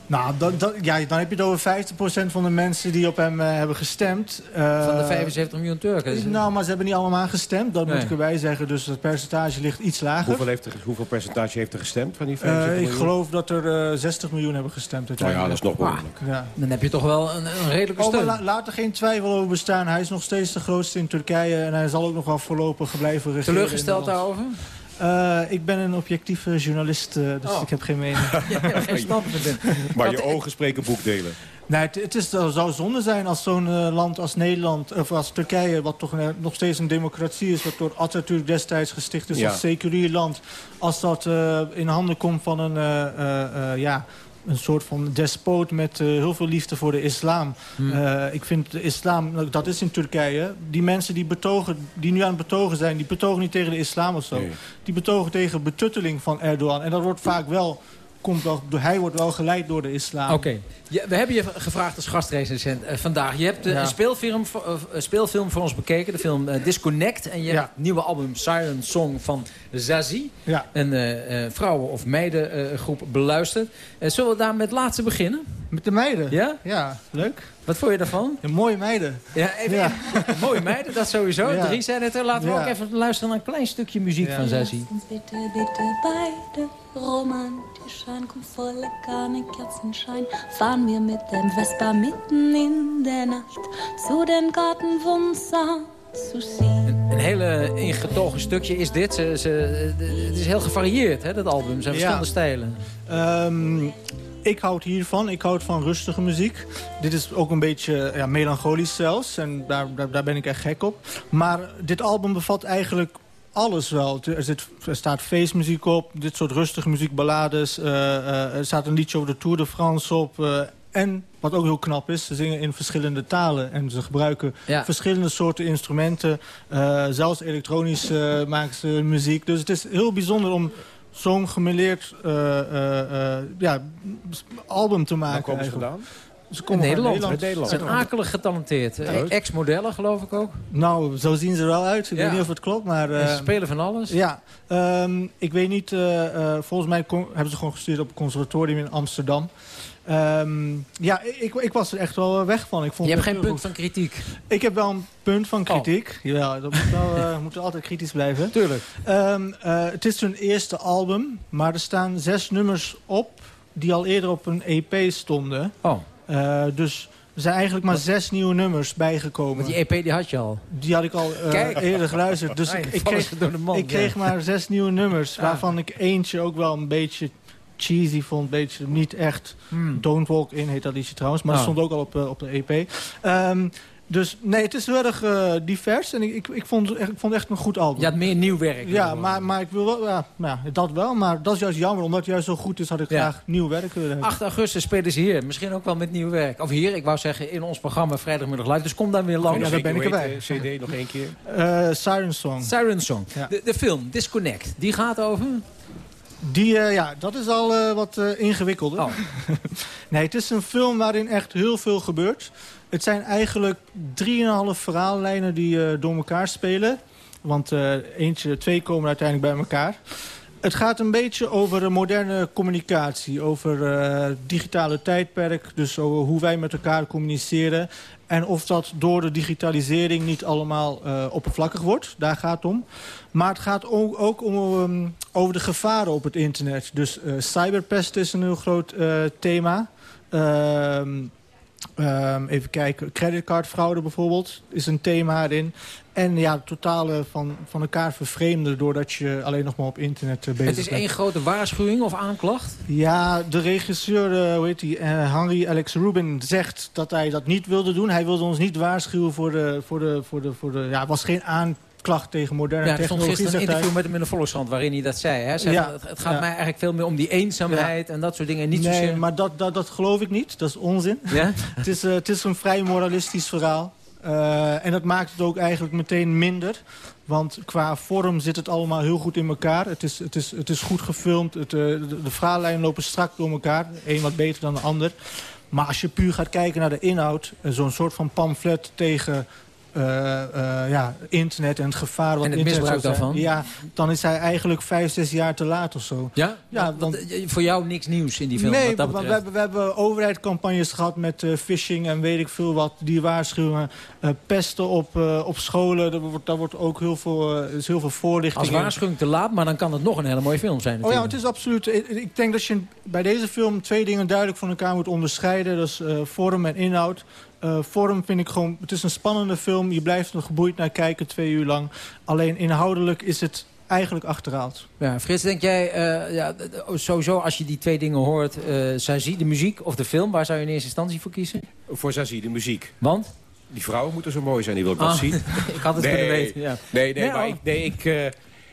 S15: Nou, dan, dan, ja, dan heb je het over 50% van de mensen die op hem uh, hebben gestemd.
S2: Uh, van de 75 miljoen Turken?
S15: Nou, maar ze hebben niet allemaal gestemd. Dat nee. moet ik erbij zeggen. Dus het percentage ligt iets lager.
S16: Hoeveel, heeft er, hoeveel percentage heeft er gestemd van die 75
S15: uh,
S16: miljoen?
S15: Ik geloof dat er 60 miljoen hebben gestemd.
S16: Nou ja, dat is nog behoorlijk.
S2: Ja. Dan heb je toch wel een, een redelijke steun.
S15: Oh, la, laat er geen twijfel over bestaan. Hij is nog steeds de grootste in Turkije. En hij zal ook nog wel voorlopig blijven regeren.
S2: Teleurgesteld daarover?
S15: Uh, ik ben een objectieve journalist, uh, dus oh. ik heb geen mening.
S2: ja, geen standpunt.
S16: maar je ogen spreken boekdelen.
S15: Nee, het, het, is, het zou zonde zijn als zo'n uh, land als Nederland, of als Turkije... wat toch nog steeds een democratie is, wat door Atatürk destijds gesticht is ja. als seculier land... als dat in handen komt van een... ja, een soort van despoot met uh, heel veel liefde voor de islam. Hmm. Uh, ik vind de islam, dat is in Turkije... die mensen die, betogen, die nu aan het betogen zijn... die betogen niet tegen de islam of zo. Nee. Die betogen tegen betutteling van Erdogan. En dat wordt vaak wel... Komt wel, hij wordt wel geleid door de islam.
S2: Oké. Okay. Ja, we hebben je gevraagd als gastrecensent uh, vandaag. Je hebt uh, ja. een, speelfilm, uh, speelfilm voor ons bekeken. De film Disconnect. En je ja. hebt het nieuwe album Silent Song van Zazie.
S15: Ja.
S2: Een vrouwen- of meidengroep beluisterd. zullen we daar met het laatste beginnen?
S15: Met de meiden?
S2: Ja?
S15: Ja, leuk.
S2: Wat vond je daarvan?
S15: Ja, mooie meiden.
S2: Ja, even, ja. mooie meiden, dat sowieso. Ja. Drie zijn het er. Laten we ook even luisteren naar een klein stukje muziek van Zazie.
S12: Bitte, bitte beide romantisch. Kom volle kanne Kerzenschein. Fahren wir mit dem Vespa mitten in der Nacht zu den Garten von
S2: een, een hele ingetogen stukje is dit. Ze, ze, het is heel gevarieerd, hè, dat album. Er zijn verschillende
S15: ja.
S2: stijlen.
S15: Um, ik houd hiervan. Ik houd van rustige muziek. Dit is ook een beetje ja, melancholisch zelfs. En daar, daar, daar ben ik echt gek op. Maar dit album bevat eigenlijk alles wel. Er, zit, er staat feestmuziek op, dit soort rustige muziekballades. Uh, uh, er staat een liedje over de Tour de France op. Uh, en, wat ook heel knap is, ze zingen in verschillende talen. En ze gebruiken
S2: ja.
S15: verschillende soorten instrumenten. zelfs elektronisch maken ze muziek. Dus het is heel bijzonder om zo'n gemêleerd ja, album te maken.
S16: Waar komen ze gedaan?
S15: Ze komen
S2: in Nederland.
S15: Nederland.
S2: Nederland. Ze zijn akelig getalenteerd. Ex-modellen geloof ik ook.
S15: Nou, zo zien ze er wel uit. Ik ja. weet niet of het klopt. Maar, uh,
S2: ze spelen van alles.
S15: Ja. Um, ik weet niet. Uh, uh, volgens mij hebben ze gewoon gestudeerd op het conservatorium in Amsterdam. Um, ja, ik, ik was er echt wel weg van. Ik vond
S2: Je hebt geen punt goed. van kritiek?
S15: Ik heb wel een punt van kritiek. Oh. Jawel, dat moet wel, uh, moeten altijd kritisch blijven.
S2: Tuurlijk.
S15: Um, het is hun eerste album. Maar er staan zes nummers op die al eerder op een EP stonden.
S2: Oh.
S15: Uh, dus er zijn eigenlijk maar zes nieuwe nummers bijgekomen.
S2: Want die EP die had je al?
S15: Die had ik al uh, eerder geluisterd. Dus ik, ik, kreeg,
S2: man,
S15: ik kreeg maar zes nieuwe nummers. Ah. Waarvan ik eentje ook wel een beetje cheesy vond. Een beetje niet echt. Hmm. Don't Walk In heet dat liedje trouwens. Maar oh. dat stond ook al op, uh, op de EP. Um, Dus nee, het is heel erg eh, divers. En ik, ik, ik, vond, echt- ik vond echt een goed album.
S2: Je had meer nieuw werk.
S15: Ja, maar, maar ik wil wel... Ja, nou ja, dat wel. Maar dat is juist jammer. Omdat het juist zo goed is, had ik
S2: Ja.
S15: graag nieuw werk willen hebben.
S2: 8 augustus spelen ze hier. Misschien ook wel met nieuw werk. Of hier, ik wou zeggen, in ons programma Vrijdagmiddag Live. Dus kom dan weer langs.
S15: Ja, daar ben ik erbij.
S16: CD nog één keer.
S15: Eh, Siren Song.
S2: Siren Song.
S15: Ja.
S2: De, de film Disconnect, die gaat over...
S15: Die, eh, ja, dat is al eh, wat eh, ingewikkelder.
S2: Oh.
S15: nee, het is een film waarin echt heel veel gebeurt. Het zijn eigenlijk drieënhalf verhaallijnen die door elkaar spelen. Want eentje, twee komen uiteindelijk bij elkaar. Het gaat een beetje over moderne communicatie. Over eh, digitale tijdperk. Dus over hoe wij met elkaar communiceren. En of dat door de digitalisering niet allemaal eh, oppervlakkig wordt. Daar gaat het om. Maar het gaat ook, ook om, ehm, over de gevaren op het internet. Dus eh, cyberpest is een heel groot thema. Ehm, ehm, even kijken, creditcardfraude bijvoorbeeld is een thema erin. En ja, het totale van, van elkaar vervreemden doordat je alleen nog maar op internet eh, bezig
S2: Het is
S15: bent.
S2: één grote waarschuwing of aanklacht?
S15: Ja, de regisseur, eh, hoe heet die, eh, Henry Alex Rubin, zegt dat hij dat niet wilde doen. Hij wilde ons niet waarschuwen voor de... Voor de, voor de, voor de ja, het was geen aanklacht tegen moderne
S2: Ja, er stond
S15: technologie.
S2: gisteren een interview met hem in de Volkskrant waarin hij dat zei. Hè? Zei
S15: Ja.
S2: van, het, het gaat
S15: Ja.
S2: mij eigenlijk veel meer om die eenzaamheid en dat soort dingen. en Niet
S15: nee,
S2: zozeer...
S15: maar dat, dat, dat geloof ik niet. Dat is onzin.
S2: Ja?
S15: het, is, eh, het is een vrij moralistisch verhaal. Eh, en dat maakt het ook eigenlijk meteen minder. Want qua vorm zit het allemaal heel goed in elkaar. Het is, het is, het is goed gefilmd. Het, eh, de, de verhaallijnen lopen strak door elkaar. Een wat beter dan de ander. Maar als je puur gaat kijken naar de inhoud... zo'n soort van pamflet tegen... eh, eh, ja, internet en het gevaar wat
S2: En het
S15: internet
S2: misbruik daarvan?
S15: Ja, dan is hij eigenlijk vijf, zes jaar te laat of zo.
S2: Ja?
S15: Ja,
S2: Want, eh, voor jou niks nieuws in die film?
S15: Nee,
S2: wat dat
S15: want we hebben, we hebben overheidscampagnes gehad met phishing en weet ik veel wat. Die waarschuwen, eh, pesten op, op scholen. Daar wordt, daar wordt ook heel veel, is heel veel voorlichting
S2: Als
S15: in.
S2: waarschuwing te laat, maar dan kan het nog een hele mooie film zijn
S15: Oh ja,
S2: natuurlijk.
S15: het is absoluut. Ik, ik denk dat je bij deze film twee dingen duidelijk van elkaar moet onderscheiden. Dat is vorm en inhoud. Eh, vorm vind ik gewoon... Het is een spannende film. Je blijft er geboeid naar kijken twee uur lang. Alleen inhoudelijk is het eigenlijk achterhaald.
S2: Ja, Frits, denk jij, eh, ja, d- sowieso als je die twee dingen hoort... eh Sazie, de muziek of de film, waar zou je in eerste instantie voor kiezen?
S16: Voor Zazie, de muziek.
S2: Want?
S16: Die vrouwen moeten zo mooi zijn, die wil ik wel
S2: Ah,
S16: zien.
S2: ik had het
S16: nee,
S2: kunnen weten, ja.
S16: Nee, nee,
S2: Nee,
S16: maar
S2: oh.
S16: ik, nee, ik, eh,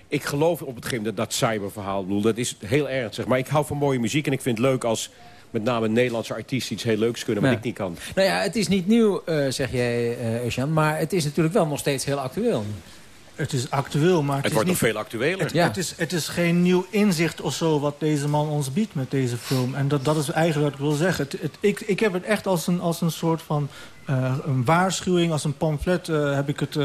S16: ik geloof op het gegeven moment dat, dat cyberverhaal. Bedoel, dat is heel ernstig. Maar ik hou van mooie muziek en ik vind het leuk als met name Nederlandse artiesten iets heel leuks kunnen, wat
S2: Ja.
S16: ik niet kan.
S2: Nou ja, het is niet nieuw, eh, zeg jij, eh Eusjan, maar het is natuurlijk wel nog steeds heel actueel.
S15: Het is actueel, maar het,
S16: Het
S15: is
S16: wordt
S15: niet...
S16: nog veel actueler.
S15: Het,
S2: Ja.
S15: het, is, het is geen nieuw inzicht of zo wat deze man ons biedt met deze film. En dat, dat is eigenlijk wat ik wil zeggen. Het, het- ik, ik heb het echt als een, als een soort van eh, een waarschuwing, als een pamflet eh, heb ik het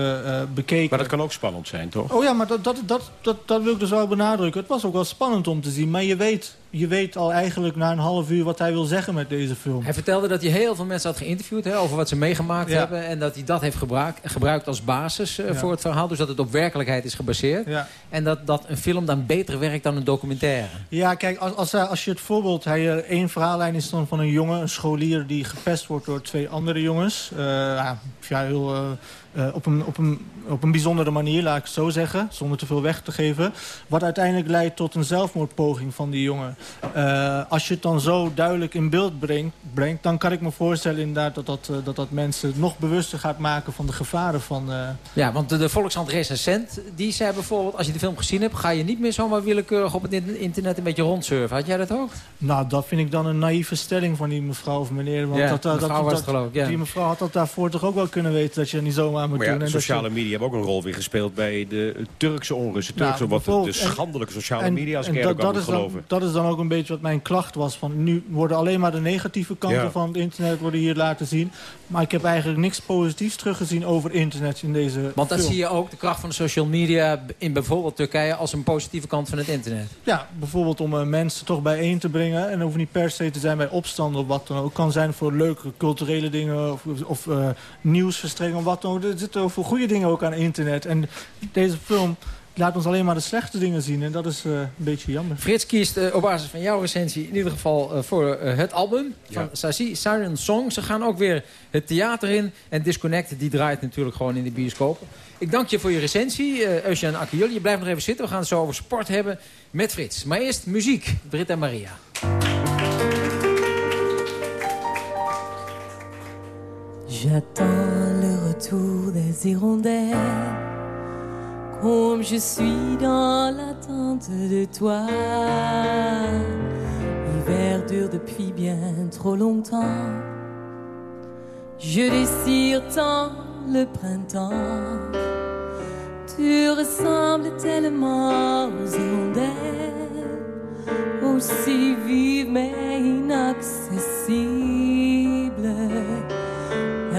S15: bekeken.
S16: Maar dat kan ook spannend zijn, toch?
S15: Oh ja, maar dat, dat, dat, dat, dat wil ik dus wel benadrukken. Het was ook wel spannend om te zien. Maar je weet, je weet al eigenlijk na een half uur wat hij wil zeggen met deze film.
S2: Hij vertelde dat hij heel veel mensen had geïnterviewd hè, over wat ze meegemaakt
S15: Ja.
S2: hebben. En dat hij dat heeft gebruik- gebruikt als basis eh,
S15: Ja.
S2: voor het verhaal. Dus dat het op werkelijkheid is gebaseerd.
S15: Ja.
S2: En dat, dat een film dan beter werkt dan een documentaire.
S15: Ja, kijk, als, als, als je het voorbeeld... Hij, eh, één verhaallijn is dan van een jongen, een scholier... die gepest wordt door twee andere jongens. Eh, ja, heel, eh, eh, op, een, op, een, op een bijzondere manier, laat ik het zo zeggen. Zonder te veel weg te geven. Wat uiteindelijk leidt tot een zelfmoordpoging van die jongen. Eh, als je het dan zo duidelijk in beeld brengt... brengt dan kan ik me voorstellen inderdaad dat dat, eh, dat, dat mensen nog bewuster gaat maken... van de gevaren van... eh,
S2: Ja, want de, de Volkskrant recensent, die zei bijvoorbeeld... als je de film gezien hebt, ga je niet meer zomaar willekeurig op het in- internet een beetje rondsurfen. Had jij dat ook?
S15: Nou, dat vind ik dan een naïeve stelling van die mevrouw of meneer. Want
S2: Ja,
S15: dat, dat,
S2: mevrouw
S15: dat,
S2: was het geloof ik, ja.
S15: Die mevrouw had dat daarvoor toch ook wel kunnen weten dat je dat niet zomaar moet
S16: Maar
S15: doen.
S16: ja,
S15: En dat
S16: sociale
S15: je-
S16: media hebben ook een rol weer gespeeld bij de Turkse onrust. De
S15: Nou,
S16: Turkse, wat de, schandelijke sociale
S15: en-
S16: media, als ik
S15: en
S16: eerlijk
S15: dat,
S16: kan
S15: dat,
S16: moet
S15: is dan,
S16: geloven.
S15: dat is dan ook een beetje wat mijn klacht was. Van nu worden alleen maar de negatieve kanten
S16: Ja.
S15: van het internet worden hier laten zien. Maar ik heb eigenlijk niks positiefs teruggezien over internet in deze
S2: Want dan
S15: film.
S2: zie je ook de kracht van de social media in bijvoorbeeld Turkije... als een positieve kant van het internet.
S15: Ja, bijvoorbeeld om eh, mensen toch bijeen te brengen. En hoeft niet per se te zijn bij opstanden of wat dan ook. kan zijn voor leuke culturele dingen of, of eh, nieuwsverstrengen of wat dan ook. Er zitten ook voor goede dingen ook aan internet. En deze film laat ons alleen maar de slechte dingen zien. En dat is eh, een beetje jammer.
S2: Frits kiest eh, op basis van jouw recensie in ieder geval eh, voor het album van. Sazi, Siren Song. Ze gaan ook weer het theater in. En Disconnect, die draait natuurlijk gewoon in de bioscopen. Ik dank je voor je recensie, uh, Eusjan Akkioli. Je blijft nog even zitten. We gaan het zo over sport hebben met Frits. Maar eerst muziek, Britt en Maria.
S12: J'attends le retour des hirondelles, comme je suis dans l'attente de toi. L'hiver dure depuis bien trop longtemps. Je désire tant le printemps. Tu ressembles tellement aux hirondelles, aussi vives mais inaccessibles.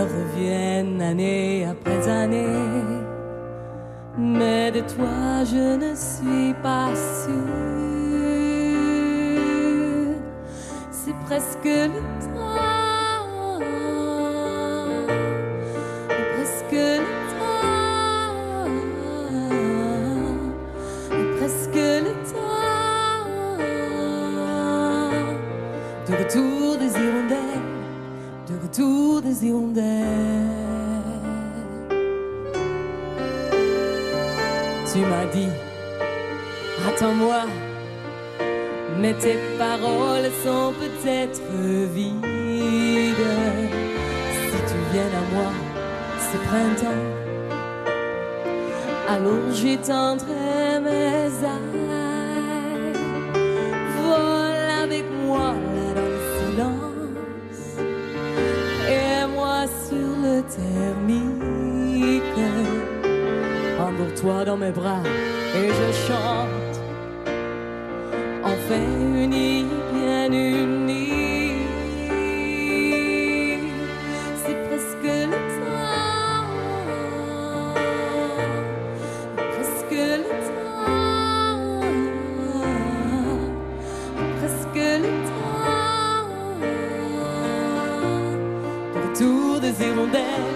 S12: Reviennent année après année, mais de toi je ne suis pas sûre. C'est presque le temps, de retour des hirondelles. Tu m'as dit, attends-moi, mais tes paroles sont peut-être vides. Si tu viens à moi, ce printemps, alors j'étendrai mes ailes. Dans mes bras et je chante. Enfin unis, bien unis. C'est presque le temps. Presque le temps. Presque le temps. De retour des hirondelles.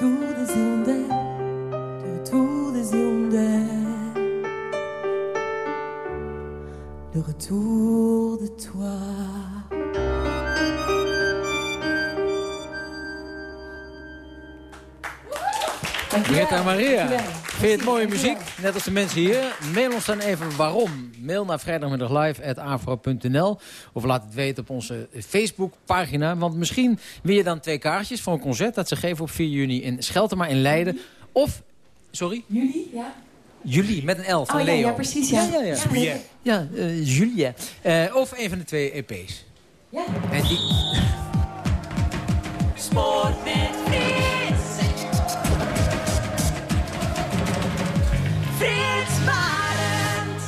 S12: De retour des hirondelles. De retour des hirondelles. Le retour de toi.
S2: Britta Maria, vind je het mooie muziek? Net als de mensen hier. Mail ons dan even waarom. Mail naar vrijdagmiddaglive.afro.nl Of laat het weten op onze Facebookpagina. Want misschien wil je dan twee kaartjes voor een concert... dat ze geven op 4 juni in Scheltema in Leiden. Of, sorry?
S13: Jullie, ja?
S2: Juli, met een L van
S13: Oh, ja,
S2: Leo.
S13: ja, precies, ja.
S2: Ja, ja, ja. Ja, eh. Eh, of een van de twee EP's.
S13: Ja.
S2: En die...
S17: Sport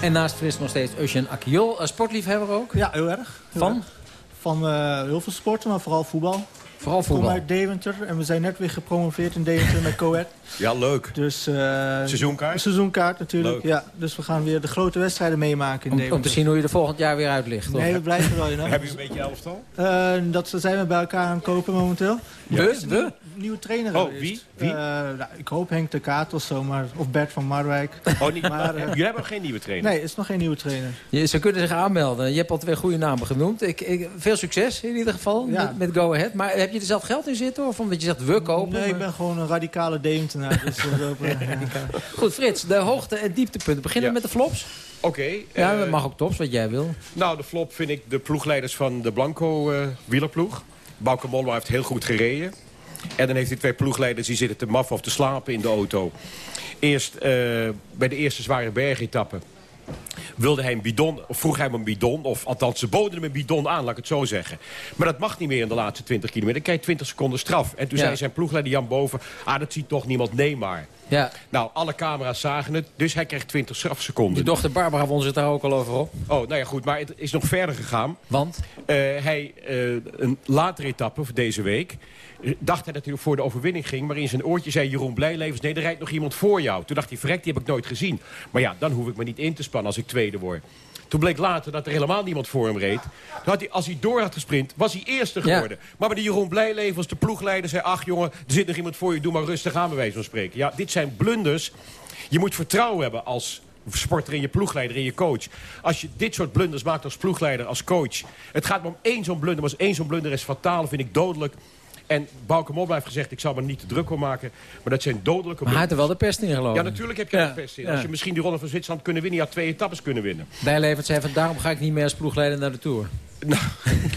S2: En naast Fris nog steeds Eugène Akiol, eh, sportliefhebber ook.
S15: Ja, heel erg. Heel
S2: Van?
S15: erg. Van eh, heel veel sporten, maar vooral voetbal.
S2: Vooral
S15: Ik kom
S2: voetbal.
S15: uit Deventer en we zijn net weer gepromoveerd in Deventer met Coët.
S16: Ja, leuk.
S15: Dus, eh,
S16: Seizoenkaart?
S15: Seizoenkaart natuurlijk,
S16: Leuk.
S15: ja. Dus we gaan weer de grote wedstrijden meemaken in
S2: Om,
S15: Deventer.
S2: om te zien hoe je er volgend jaar weer uit ligt.
S15: Nee, we blijven wel in. hè.
S16: Heb je een beetje elftal?
S15: Eh, dat zijn we bij elkaar aan het kopen momenteel.
S2: We?
S15: Een
S2: We?
S15: nieuwe- trainer
S16: Oh,
S15: geweest.
S16: wie? Wie?
S15: Eh, nou, ik hoop Henk de Kaat of zo, maar, of Bert van Marwijk.
S16: Oh, niet.
S15: Maar, eh,
S16: Jullie hebben geen nieuwe trainer?
S15: nee, er is nog geen nieuwe trainer.
S2: Je, ze kunnen zich aanmelden. Je hebt al twee goede namen genoemd. Ik, ik, veel succes in ieder geval
S15: Ja.
S2: met, met Go Ahead. Maar heb je er zelf geld in zitten? Of omdat je zegt we kopen?
S15: Nee, ik ben gewoon een radicale Deventenaar. Dus, eh.
S2: Goed, Frits, de hoogte- en dieptepunten. Beginnen we
S16: Ja.
S2: met de flops?
S16: Oké.
S2: Ja,
S16: eh,
S2: dat mag ook tops, wat jij wil.
S16: Nou, de flop vind ik de ploegleiders van de Blanco eh wielerploeg. Bauke Mollema heeft heel goed gereden. En dan heeft hij twee ploegleiders die zitten te maffen of te slapen in de auto. Eerst eh, bij de eerste zware bergetappe wilde hij een bidon, of vroeg hij hem een bidon... of althans, ze boden hem een bidon aan, laat ik het zo zeggen. Maar dat mag niet meer in de laatste 20 kilometer. Dan krijg je 20 seconden straf. En toen
S2: Ja.
S16: zei zijn ploegleider Jan Boven... ah, dat ziet toch niemand, nee maar.
S2: Ja.
S16: Nou, alle camera's zagen het, dus hij kreeg 20 strafseconden.
S2: Je dochter Barbara won zich daar ook al over op.
S16: Oh, nou ja, goed, maar het is nog verder gegaan.
S2: Want?
S16: Eh, hij, eh, een latere etappe voor deze week... eh, dacht hij dat hij voor de overwinning ging... maar in zijn oortje zei Jeroen Blijlevens... nee, er rijdt nog iemand voor jou. Toen dacht hij, verrek, die heb ik nooit gezien. Maar ja, dan hoef ik me niet in te spannen als ik tweede word. Toen bleek later dat er helemaal niemand voor hem reed. Toen had hij, als hij door had gesprint, was hij eerste
S2: Ja.
S16: geworden. Maar bij de Jeroen Blijlevens, de ploegleider, zei... ach jongen, er zit nog iemand voor je, doe maar rustig aan bij wijze van spreken. Ja, dit zijn blunders. Je moet vertrouwen hebben als sporter in je ploegleider, in je coach. Als je dit soort blunders maakt als ploegleider, als coach... het gaat maar om één zo'n blunder, maar als één zo'n blunder is fataal, vind ik dodelijk... En Bauke Mollema heeft gezegd, ik zou me niet te druk om maken. Maar dat zijn dodelijke
S2: Maar hij had er wel de pest in gelopen.
S16: Ja, natuurlijk heb je
S2: Ja,
S16: er pest in.
S2: ja.
S16: Als je misschien die ronde van Zwitserland kunnen winnen... je had twee etappes kunnen winnen.
S2: Bijlevert zei van daarom ga ik niet meer als ploegleider naar de Tour.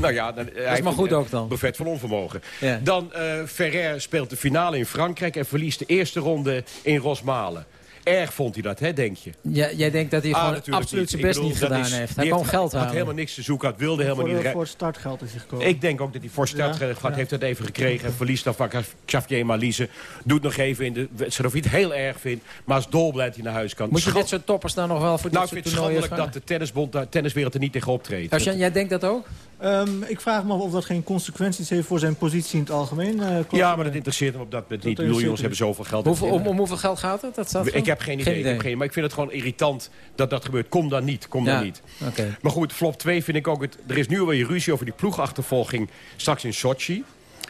S16: nou ja, dan, hij heeft
S2: maar goed
S16: een,
S2: ook dan.
S16: Brevet van onvermogen.
S2: Ja.
S16: Dan eh Ferrer speelt de finale in Frankrijk... en verliest de eerste ronde in Rosmalen. Erg vond hij dat, hè, denk je?
S2: Ja, jij denkt dat hij
S16: Ah,
S2: gewoon absoluut zijn best
S16: bedoel,
S2: niet gedaan
S16: is-
S2: heeft. Hij kwam geld
S16: had
S2: halen.
S16: helemaal niks te zoeken, had wilde helemaal
S15: Voor,
S16: niet...
S15: voor startgeld is hij gekomen.
S16: Ik denk ook dat hij voor startgeld
S15: Ja, ja.
S16: heeft dat even gekregen. En verliest dan van Xavier Malise. Doet nog even in de wedstrijd of hij het heel erg vindt. Maar als dolblij hij naar huis kan.
S2: Moet je dit soort toppers dan nog wel voor dit
S16: nou, ik
S2: soort
S16: vind het
S2: toernooien
S16: schandelijk dat de tennisbond, de tenniswereld er niet tegen optreedt.
S2: Als jij denkt dat ook?
S15: Ehm, ik vraag me af of dat geen consequenties heeft voor zijn positie in het algemeen. eh.
S16: Ja, maar dat interesseert hem op dat moment niet. Miljoens hebben zoveel geld.
S2: Hoeveel, om, om hoeveel geld gaat het? Dat staat
S16: Ik heb geen idee, Ik heb geen, maar ik vind het gewoon irritant dat dat gebeurt. Kom dan niet, kom
S2: Ja,
S16: dan niet.
S2: oké.
S16: Maar goed, flop 2 vind ik ook... Het, er is nu weer ruzie over die ploegachtervolging straks in Sochi.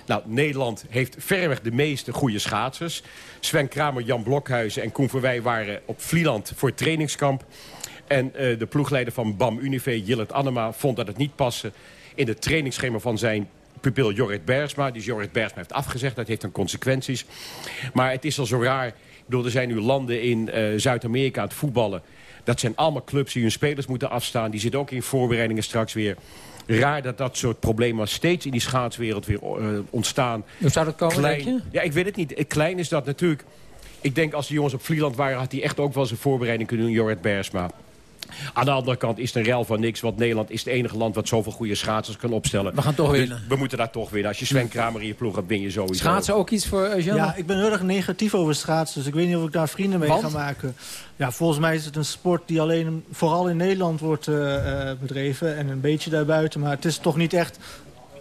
S16: Nou, Nederland heeft verreweg de meeste goede schaatsers. Sven Kramer, Jan Blokhuizen en Koen Verwij waren op Vlieland voor het trainingskamp. En eh, de ploegleider van BAM Unive, Jillet Annema, vond dat het niet passen... in het trainingsschema van zijn pupil Jorrit Bergsma. Dus Jorrit Bergsma heeft afgezegd, dat heeft dan consequenties. Maar het is al zo raar. Ik bedoel, er zijn nu landen in eh, Zuid-Amerika aan het voetballen. Dat zijn allemaal clubs die hun spelers moeten afstaan. Die zitten ook in voorbereidingen straks weer. Raar dat dat soort problemen steeds in die schaatswereld weer eh, ontstaan.
S2: Hoe zou dat komen,
S16: Klein,
S2: denk je?
S16: Ja, ik weet het niet. Eh, Klein is dat natuurlijk. Ik denk als die jongens op Vlieland waren... had hij echt ook wel zijn voorbereiding kunnen doen, Jorrit Bergsma. Aan de andere kant is het een rel van niks. Want Nederland is het enige land wat zoveel goede schaatsers kan opstellen.
S2: We gaan toch
S16: Dus
S2: winnen.
S16: we moeten daar toch winnen. Als je Sven Kramer in je ploeg hebt, win je sowieso.
S2: Schaatsen ook iets voor Jean?
S15: Ja, ik ben heel erg negatief over schaatsen. Dus ik weet niet of ik daar vrienden mee
S2: Want?
S15: ga maken. Ja, volgens mij is het een sport die alleen vooral in Nederland wordt eh, eh, bedreven. En een beetje daarbuiten. Maar het is toch niet echt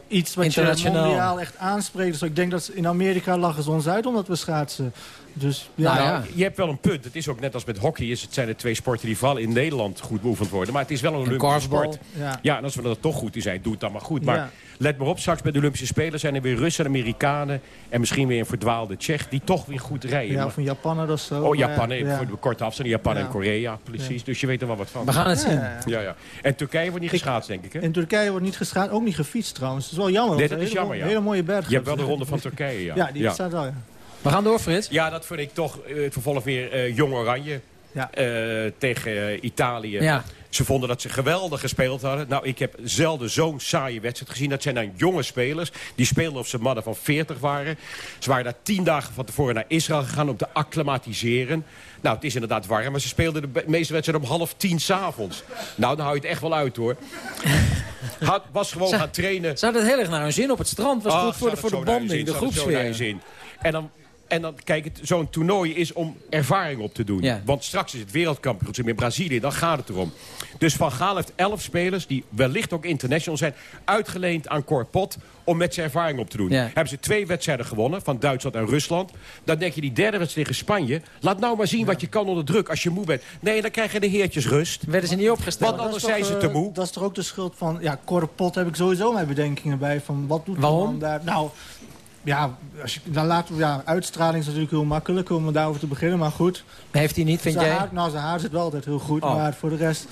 S15: iets wat je
S2: Internationaal.
S15: mondiaal echt aanspreekt. Dus ik denk dat in Amerika lachen ze ons uit omdat we schaatsen. Dus ja,
S16: Nou, je hebt wel een punt. Het is ook net als met hockey. Is, het zijn de twee sporten die vooral in Nederland goed beoefend worden. Maar het is wel een Olympische sport.
S15: Ja.
S16: Ja, en als we er toch goed in zijn, doe het dan maar goed. Maar
S15: Ja.
S16: let maar op, straks bij de Olympische Spelen zijn er weer Russen, Amerikanen... en misschien weer een verdwaalde Tsjech die toch weer goed rijden.
S15: ja, van Japaner of zo.
S16: Oh, Japan,
S15: ja, ja.
S16: voor de korte afstand. Japan en
S15: Ja.
S16: Korea, precies. Dus je weet er wel wat van.
S2: We gaan het zien.
S15: Ja.
S16: Ja, ja. En Turkije wordt niet geschaatst, denk ik, hè?
S15: In Turkije wordt niet geschaatst, ook niet gefietst trouwens. Dat is wel jammer.
S16: Nee, dat is
S15: een hele,
S16: jammer, ja.
S15: hele mooie berg.
S16: Je hebt wel de ronde van Turkije, ja.
S15: Ja, die staat wel, ja.
S2: We gaan door, Frits.
S16: Ja, dat vind ik toch eh, het vervolg weer eh, Jong Oranje
S15: Ja.
S16: eh, tegen eh, Italië.
S2: Ja.
S16: Ze vonden dat ze geweldig gespeeld hadden. Nou, ik heb zelden zo'n saaie wedstrijd gezien. Dat zijn dan jonge spelers. Die speelden of ze mannen van 40 waren. Ze waren daar tien dagen van tevoren naar Israël gegaan om te acclimatiseren. Nou, het is inderdaad warm, maar ze speelden de meeste wedstrijden om half tien s'avonds. Nou, dan hou je het echt wel uit, hoor. Had, was gewoon gaan trainen.
S2: Ze hadden het heel erg naar hun zin op het strand. was
S16: Ah,
S2: goed voor de, voor de bonding, de groepsfeer.
S16: En dan, en dan kijk, zo'n toernooi is om ervaring op te doen.
S2: Ja.
S16: Want straks is het wereldkampioenschap in Brazilië, dan gaat het erom. Dus Van Gaal heeft elf spelers, die wellicht ook international zijn... uitgeleend aan Corpot om met zijn ervaring op te doen.
S2: Ja.
S16: Hebben ze twee wedstrijden gewonnen, van Duitsland en Rusland. Dan denk je, die derde wedstrijd tegen Spanje... laat nou maar zien wat je kan onder druk als je moe bent. Nee, dan krijgen de heertjes rust.
S2: Werden ze niet opgesteld?
S16: Want anders zijn ze te
S15: eh,
S16: moe.
S15: Dat is toch ook de schuld van... Ja, Korpot heb ik sowieso mijn bedenkingen bij. Van wat doet die
S2: Waarom?
S15: man daar? Nou, ja, als je, dan laten we, ja, uitstraling is natuurlijk heel makkelijk om daarover te beginnen. Maar goed.
S2: Heeft hij niet, vind
S15: zijn
S2: jij?
S15: Haar, nou, zijn haar zit wel altijd heel goed.
S2: Oh.
S15: Maar voor de rest...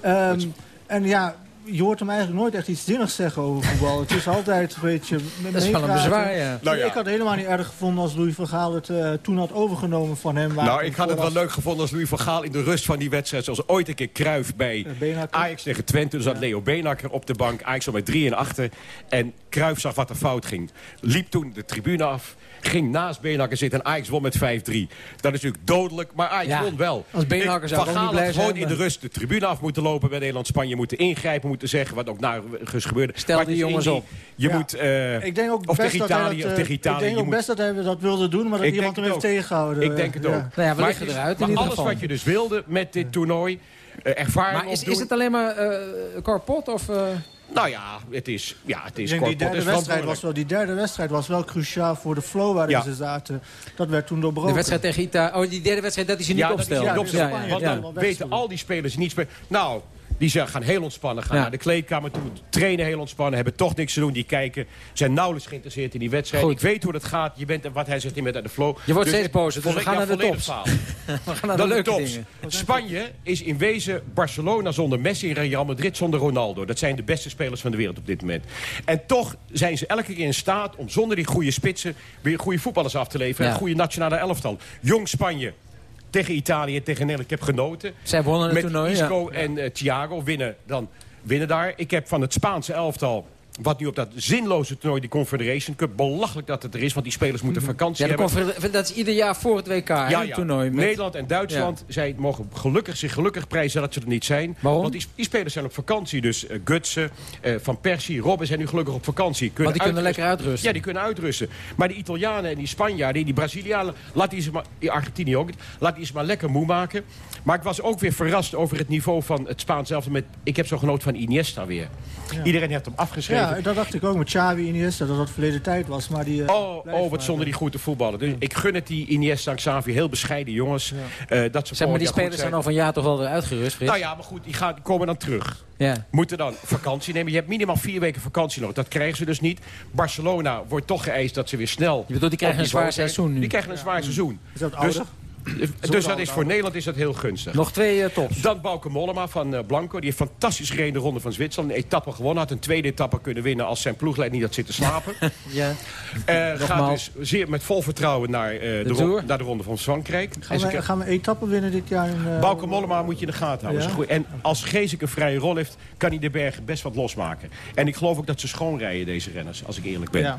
S15: ehm, en ja, je hoort hem eigenlijk nooit echt iets zinnigs zeggen over voetbal. het is altijd een beetje...
S2: Dat is wel een bezwaar, ja.
S16: Nou ja.
S15: Ik had het helemaal niet erg gevonden als Louis van Gaal het eh, toen had overgenomen van hem. waar
S16: Nou, ik had het wel leuk gevonden als Louis van Gaal in de rust van die wedstrijd... zoals ooit een keer Kruif bij
S15: Beenhakker.
S16: Ajax tegen Twente. Toen zat Leo Beenhakker op de bank. Ajax al met 3 en achter. En Kruif zag wat er fout ging. Liep toen de tribune af. Ging naast Beenhakker zitten en Ajax won met 5-3. Dat is natuurlijk dodelijk, maar Ajax
S2: Ja,
S16: won wel.
S2: als Beenhakker zou ik niet
S16: had
S2: blij
S16: gewoon in de rust de tribune af moeten lopen bij Nederland-Spanje. Moeten ingrijpen, moeten zeggen wat ook nergens gebeurde.
S2: Stel
S16: Maar
S2: die jongens op.
S16: Je
S15: Ja.
S16: moet... eh,
S15: Ik denk ook
S16: of
S15: best
S16: tegen
S15: dat
S16: Italië,
S15: eh,
S16: tegen Italië.
S15: Ik denk ook
S16: moet-
S15: best dat hij dat wilde doen, maar dat
S16: Ik
S15: iemand hem heeft tegengehouden.
S16: Ik denk het ook.
S2: Nou ja, we
S16: Maar
S2: eruit in
S16: maar alles
S2: geval.
S16: wat je dus wilde met dit toernooi, ervaring
S2: Maar is, is het alleen maar eh Corpot of... eh,
S16: Nou ja, het is, ja, het is
S15: die, derde wedstrijd was wel, die derde wedstrijd was wel cruciaal voor de flow waarin
S16: Ja.
S15: ze zaten. Dat werd toen doorbroken.
S2: de wedstrijd tegen. Oh, die derde wedstrijd, dat is hij niet
S16: ja,
S15: ja,
S16: Want
S15: ja.
S16: dan weten al die spelers die niet spelen... Nou, die gaan heel ontspannen, gaan
S2: Ja.
S16: naar de kleedkamer toe... trainen heel ontspannen, hebben toch niks te doen. Die kijken, zijn nauwelijks geïnteresseerd in die wedstrijd.
S2: Goed.
S16: Ik weet hoe dat gaat. Je bent, wat hij zegt, je bent uit de flow.
S2: Je wordt
S16: Dus
S2: steeds bozer, dus we gaan naar de tops. We gaan naar de
S16: Dan de
S2: leuke
S16: tops.
S2: dingen.
S16: Spanje is in wezen Barcelona zonder Messi en Real Madrid zonder Ronaldo. Dat zijn de beste spelers van de wereld op dit moment. En toch zijn ze elke keer in staat om zonder die goede spitsen... weer goede voetballers af te leveren.
S2: Ja.
S16: En goede nationale elftal. Jong Spanje tegen Italië, tegen Nederland. Ik heb genoten.
S2: Zij wonnen het
S16: Met
S2: toernooi,
S16: Isco en eh, Thiago winnen dan winnen daar. Ik heb van het Spaanse elftal... Wat nu op dat zinloze toernooi, die Confederation Cup... belachelijk dat het er is, want die spelers moeten vakantie
S2: Ja, de
S16: hebben.
S2: dat is ieder jaar voor het WK,
S16: Ja,
S2: het
S16: ja.
S2: toernooi. Met-
S16: Nederland en Duitsland zij mogen gelukkig, zich gelukkig prijzen dat ze er niet zijn.
S2: Waarom?
S16: Want die, die spelers zijn op vakantie. Dus eh, Gutsen, eh, Van Persie, Robben zijn nu gelukkig op vakantie.
S2: Want die kunnen lekker uitrusten.
S16: Ja, die kunnen uitrusten. Maar die Italianen en die Spanjaarden, die Brazilianen... laat die ze maar, die Argentinië ook, laat die ze maar lekker moe maken. Maar ik was ook weer verrast over het niveau van het Spaans zelf. Met, ik heb zo genoten van Iniesta weer. Iedereen heeft hem afgeschreven.
S15: Ja, dat dacht ik ook met Xavi Iniesta, dat dat verleden tijd was. Maar die, eh,
S16: Oh, oh, wat zonder die goed te voetballen. Dus ik gun het die Iniesta en Xavi heel bescheiden jongens. eh, dat ze
S2: Zeg maar, die spelers zijn over een jaar toch wel weer uitgerust, Frits?
S16: Nou ja, maar goed, die, gaan, die komen dan terug.
S2: Ja.
S16: Moeten dan vakantie nemen. Je hebt minimaal vier weken vakantie nodig. Dat krijgen ze dus niet. Barcelona wordt toch geëist dat ze weer snel...
S2: Je bedoelt, die krijgen een zwaar seizoen nu.
S16: Die krijgen een zwaar seizoen.
S15: Is dat
S16: Dus,
S15: ouder?
S16: Dus dat is voor Nederland is dat heel gunstig.
S2: Nog twee eh, tops.
S16: Dan Bauke Mollema van eh, Blanco. Die heeft fantastisch gereden de ronde van Zwitserland. Een etappe gewonnen. Had een tweede etappe kunnen winnen als zijn ploegleider niet had zitten slapen.
S2: Ja.
S16: Eh, gaat dus zeer met vol vertrouwen naar, eh, de, ron-
S2: Tour.
S16: naar de ronde van Frankrijk.
S15: Gaan
S16: En
S15: we, gaan we etappen winnen dit jaar? In, eh,
S16: Bauke Mollema moet je in de gaten houden.
S15: Ja?
S16: Is goed. En als Geesik een vrije rol heeft, kan hij de bergen best wat losmaken. En ik geloof ook dat ze schoonrijden, deze renners, als ik eerlijk ben.
S15: Ja.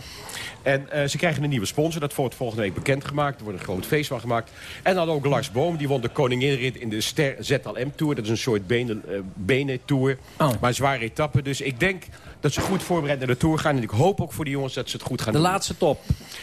S16: En eh, ze krijgen een nieuwe sponsor. Dat wordt volgende week bekendgemaakt. Er wordt een groot feest van gemaakt. En dan ook Lars Boom. Die won de koninginrit in de Ster ZLM Tour. Dat is een soort benen, eh, benen-tour.
S2: Oh.
S16: Maar zware etappe. Dus ik denk dat ze goed voorbereid naar de Tour gaan. En ik hoop ook voor die jongens dat ze het goed gaan
S2: De
S16: doen.
S2: laatste top.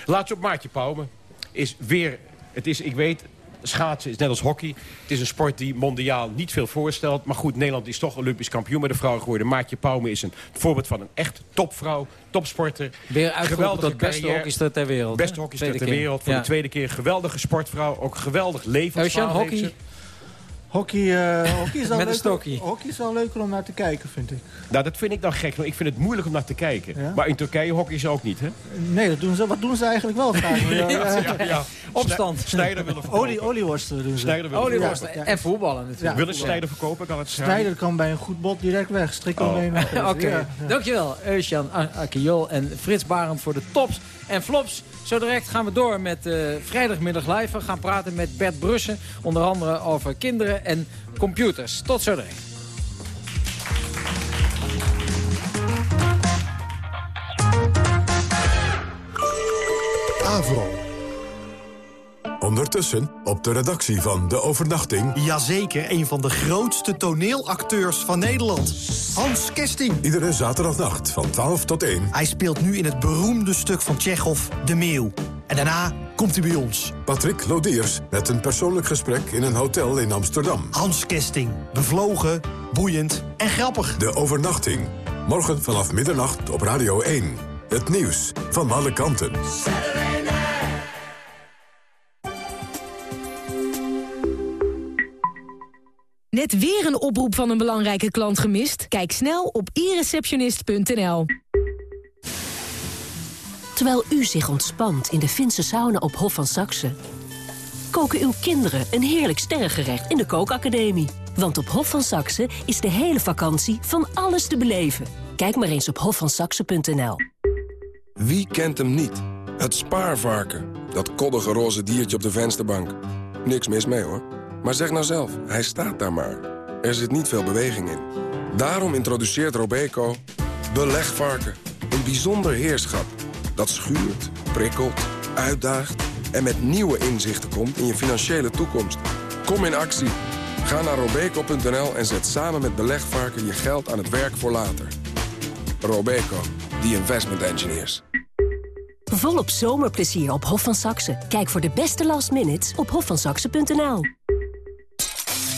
S16: Laatste op Maartje Pauwme. Is weer... Het is, ik weet, schaatsen is net als hockey. Het is een sport die mondiaal niet veel voorstelt. Maar goed, Nederland is toch Olympisch kampioen met de vrouw geworden. Maartje Pauwme is een voorbeeld van een echt topvrouw, topsporter.
S2: Weer uitgeroepen tot beste hockeyster ter wereld.
S16: Beste hockeyster ter wereld. Voor
S2: Ja.
S16: de tweede keer. Geweldige sportvrouw. Ook geweldig
S2: Eusjan,
S16: levensverhaal heeft
S2: hockey?
S15: Hockey, eh, hockey, is wel
S2: Met een
S15: leuker, hockey is wel leuker om naar te kijken, vind ik.
S16: Nou, dat vind ik dan gek. want Ik vind het moeilijk om naar te kijken.
S15: Ja?
S16: Maar in Turkije hockey ze ook niet, hè?
S15: Nee, dat doen ze, wat doen ze eigenlijk wel vaak? Ja, ja.
S16: ja.
S2: Opstand.
S16: Snijder willen verkopen.
S15: Olie, olieworsten doen ze.
S16: Snijder willen
S2: Olieworsten
S16: verkopen.
S2: en voetballen natuurlijk.
S15: Ja.
S16: Willen ze Snijder verkopen? Kan het
S15: Snijder kan bij een goed bot direct weg. Strik
S16: Oh.
S2: Oké,
S15: Ja.
S2: dankjewel Eusjan Akiol en Frits Barend voor de tops en flops. Zo direct gaan we door met eh, vrijdagmiddag live. We gaan praten met Bert Brussen, onder andere over kinderen en computers. Tot zo direct.
S1: Avro. Ondertussen op de redactie van De Overnachting...
S18: Jazeker, een van de grootste toneelacteurs van Nederland. Hans Kesting.
S1: Iedere zaterdagnacht van 12 tot 1.
S18: Hij speelt nu in het beroemde stuk van Tsjechov, De Meeuw. En daarna komt hij bij ons.
S1: Patrick Lodiers met een persoonlijk gesprek in een hotel in Amsterdam.
S18: Hans Kesting. Bevlogen, boeiend en grappig.
S1: De Overnachting. Morgen vanaf middernacht op Radio 1. Het nieuws van alle kanten.
S6: Net weer een oproep van een belangrijke klant gemist? Kijk snel op ireceptionist.nl.
S19: Terwijl u zich ontspant in de Finse sauna op Hof van Saxe... koken uw kinderen een heerlijk sterrengerecht in de kookacademie. Want op Hof van Saxe is de hele vakantie van alles te beleven. Kijk maar eens op hofvansaxe.nl.
S20: Wie kent hem niet? Het spaarvarken. Dat koddige roze diertje op de vensterbank. Niks mis mee hoor. Maar zeg nou zelf, hij staat daar maar. Er zit niet veel beweging in. Daarom introduceert Robeco belegvarken. Een bijzonder heerschap. Dat schuurt, prikkelt, uitdaagt... en met nieuwe inzichten komt in je financiële toekomst. Kom in actie. Ga naar robeco.nl en zet samen met belegvarken je geld aan het werk voor later. Robeco, the investment engineers.
S19: Volop zomerplezier op Hof van Saxe. Kijk voor de beste last minutes op hofvansaxe.nl.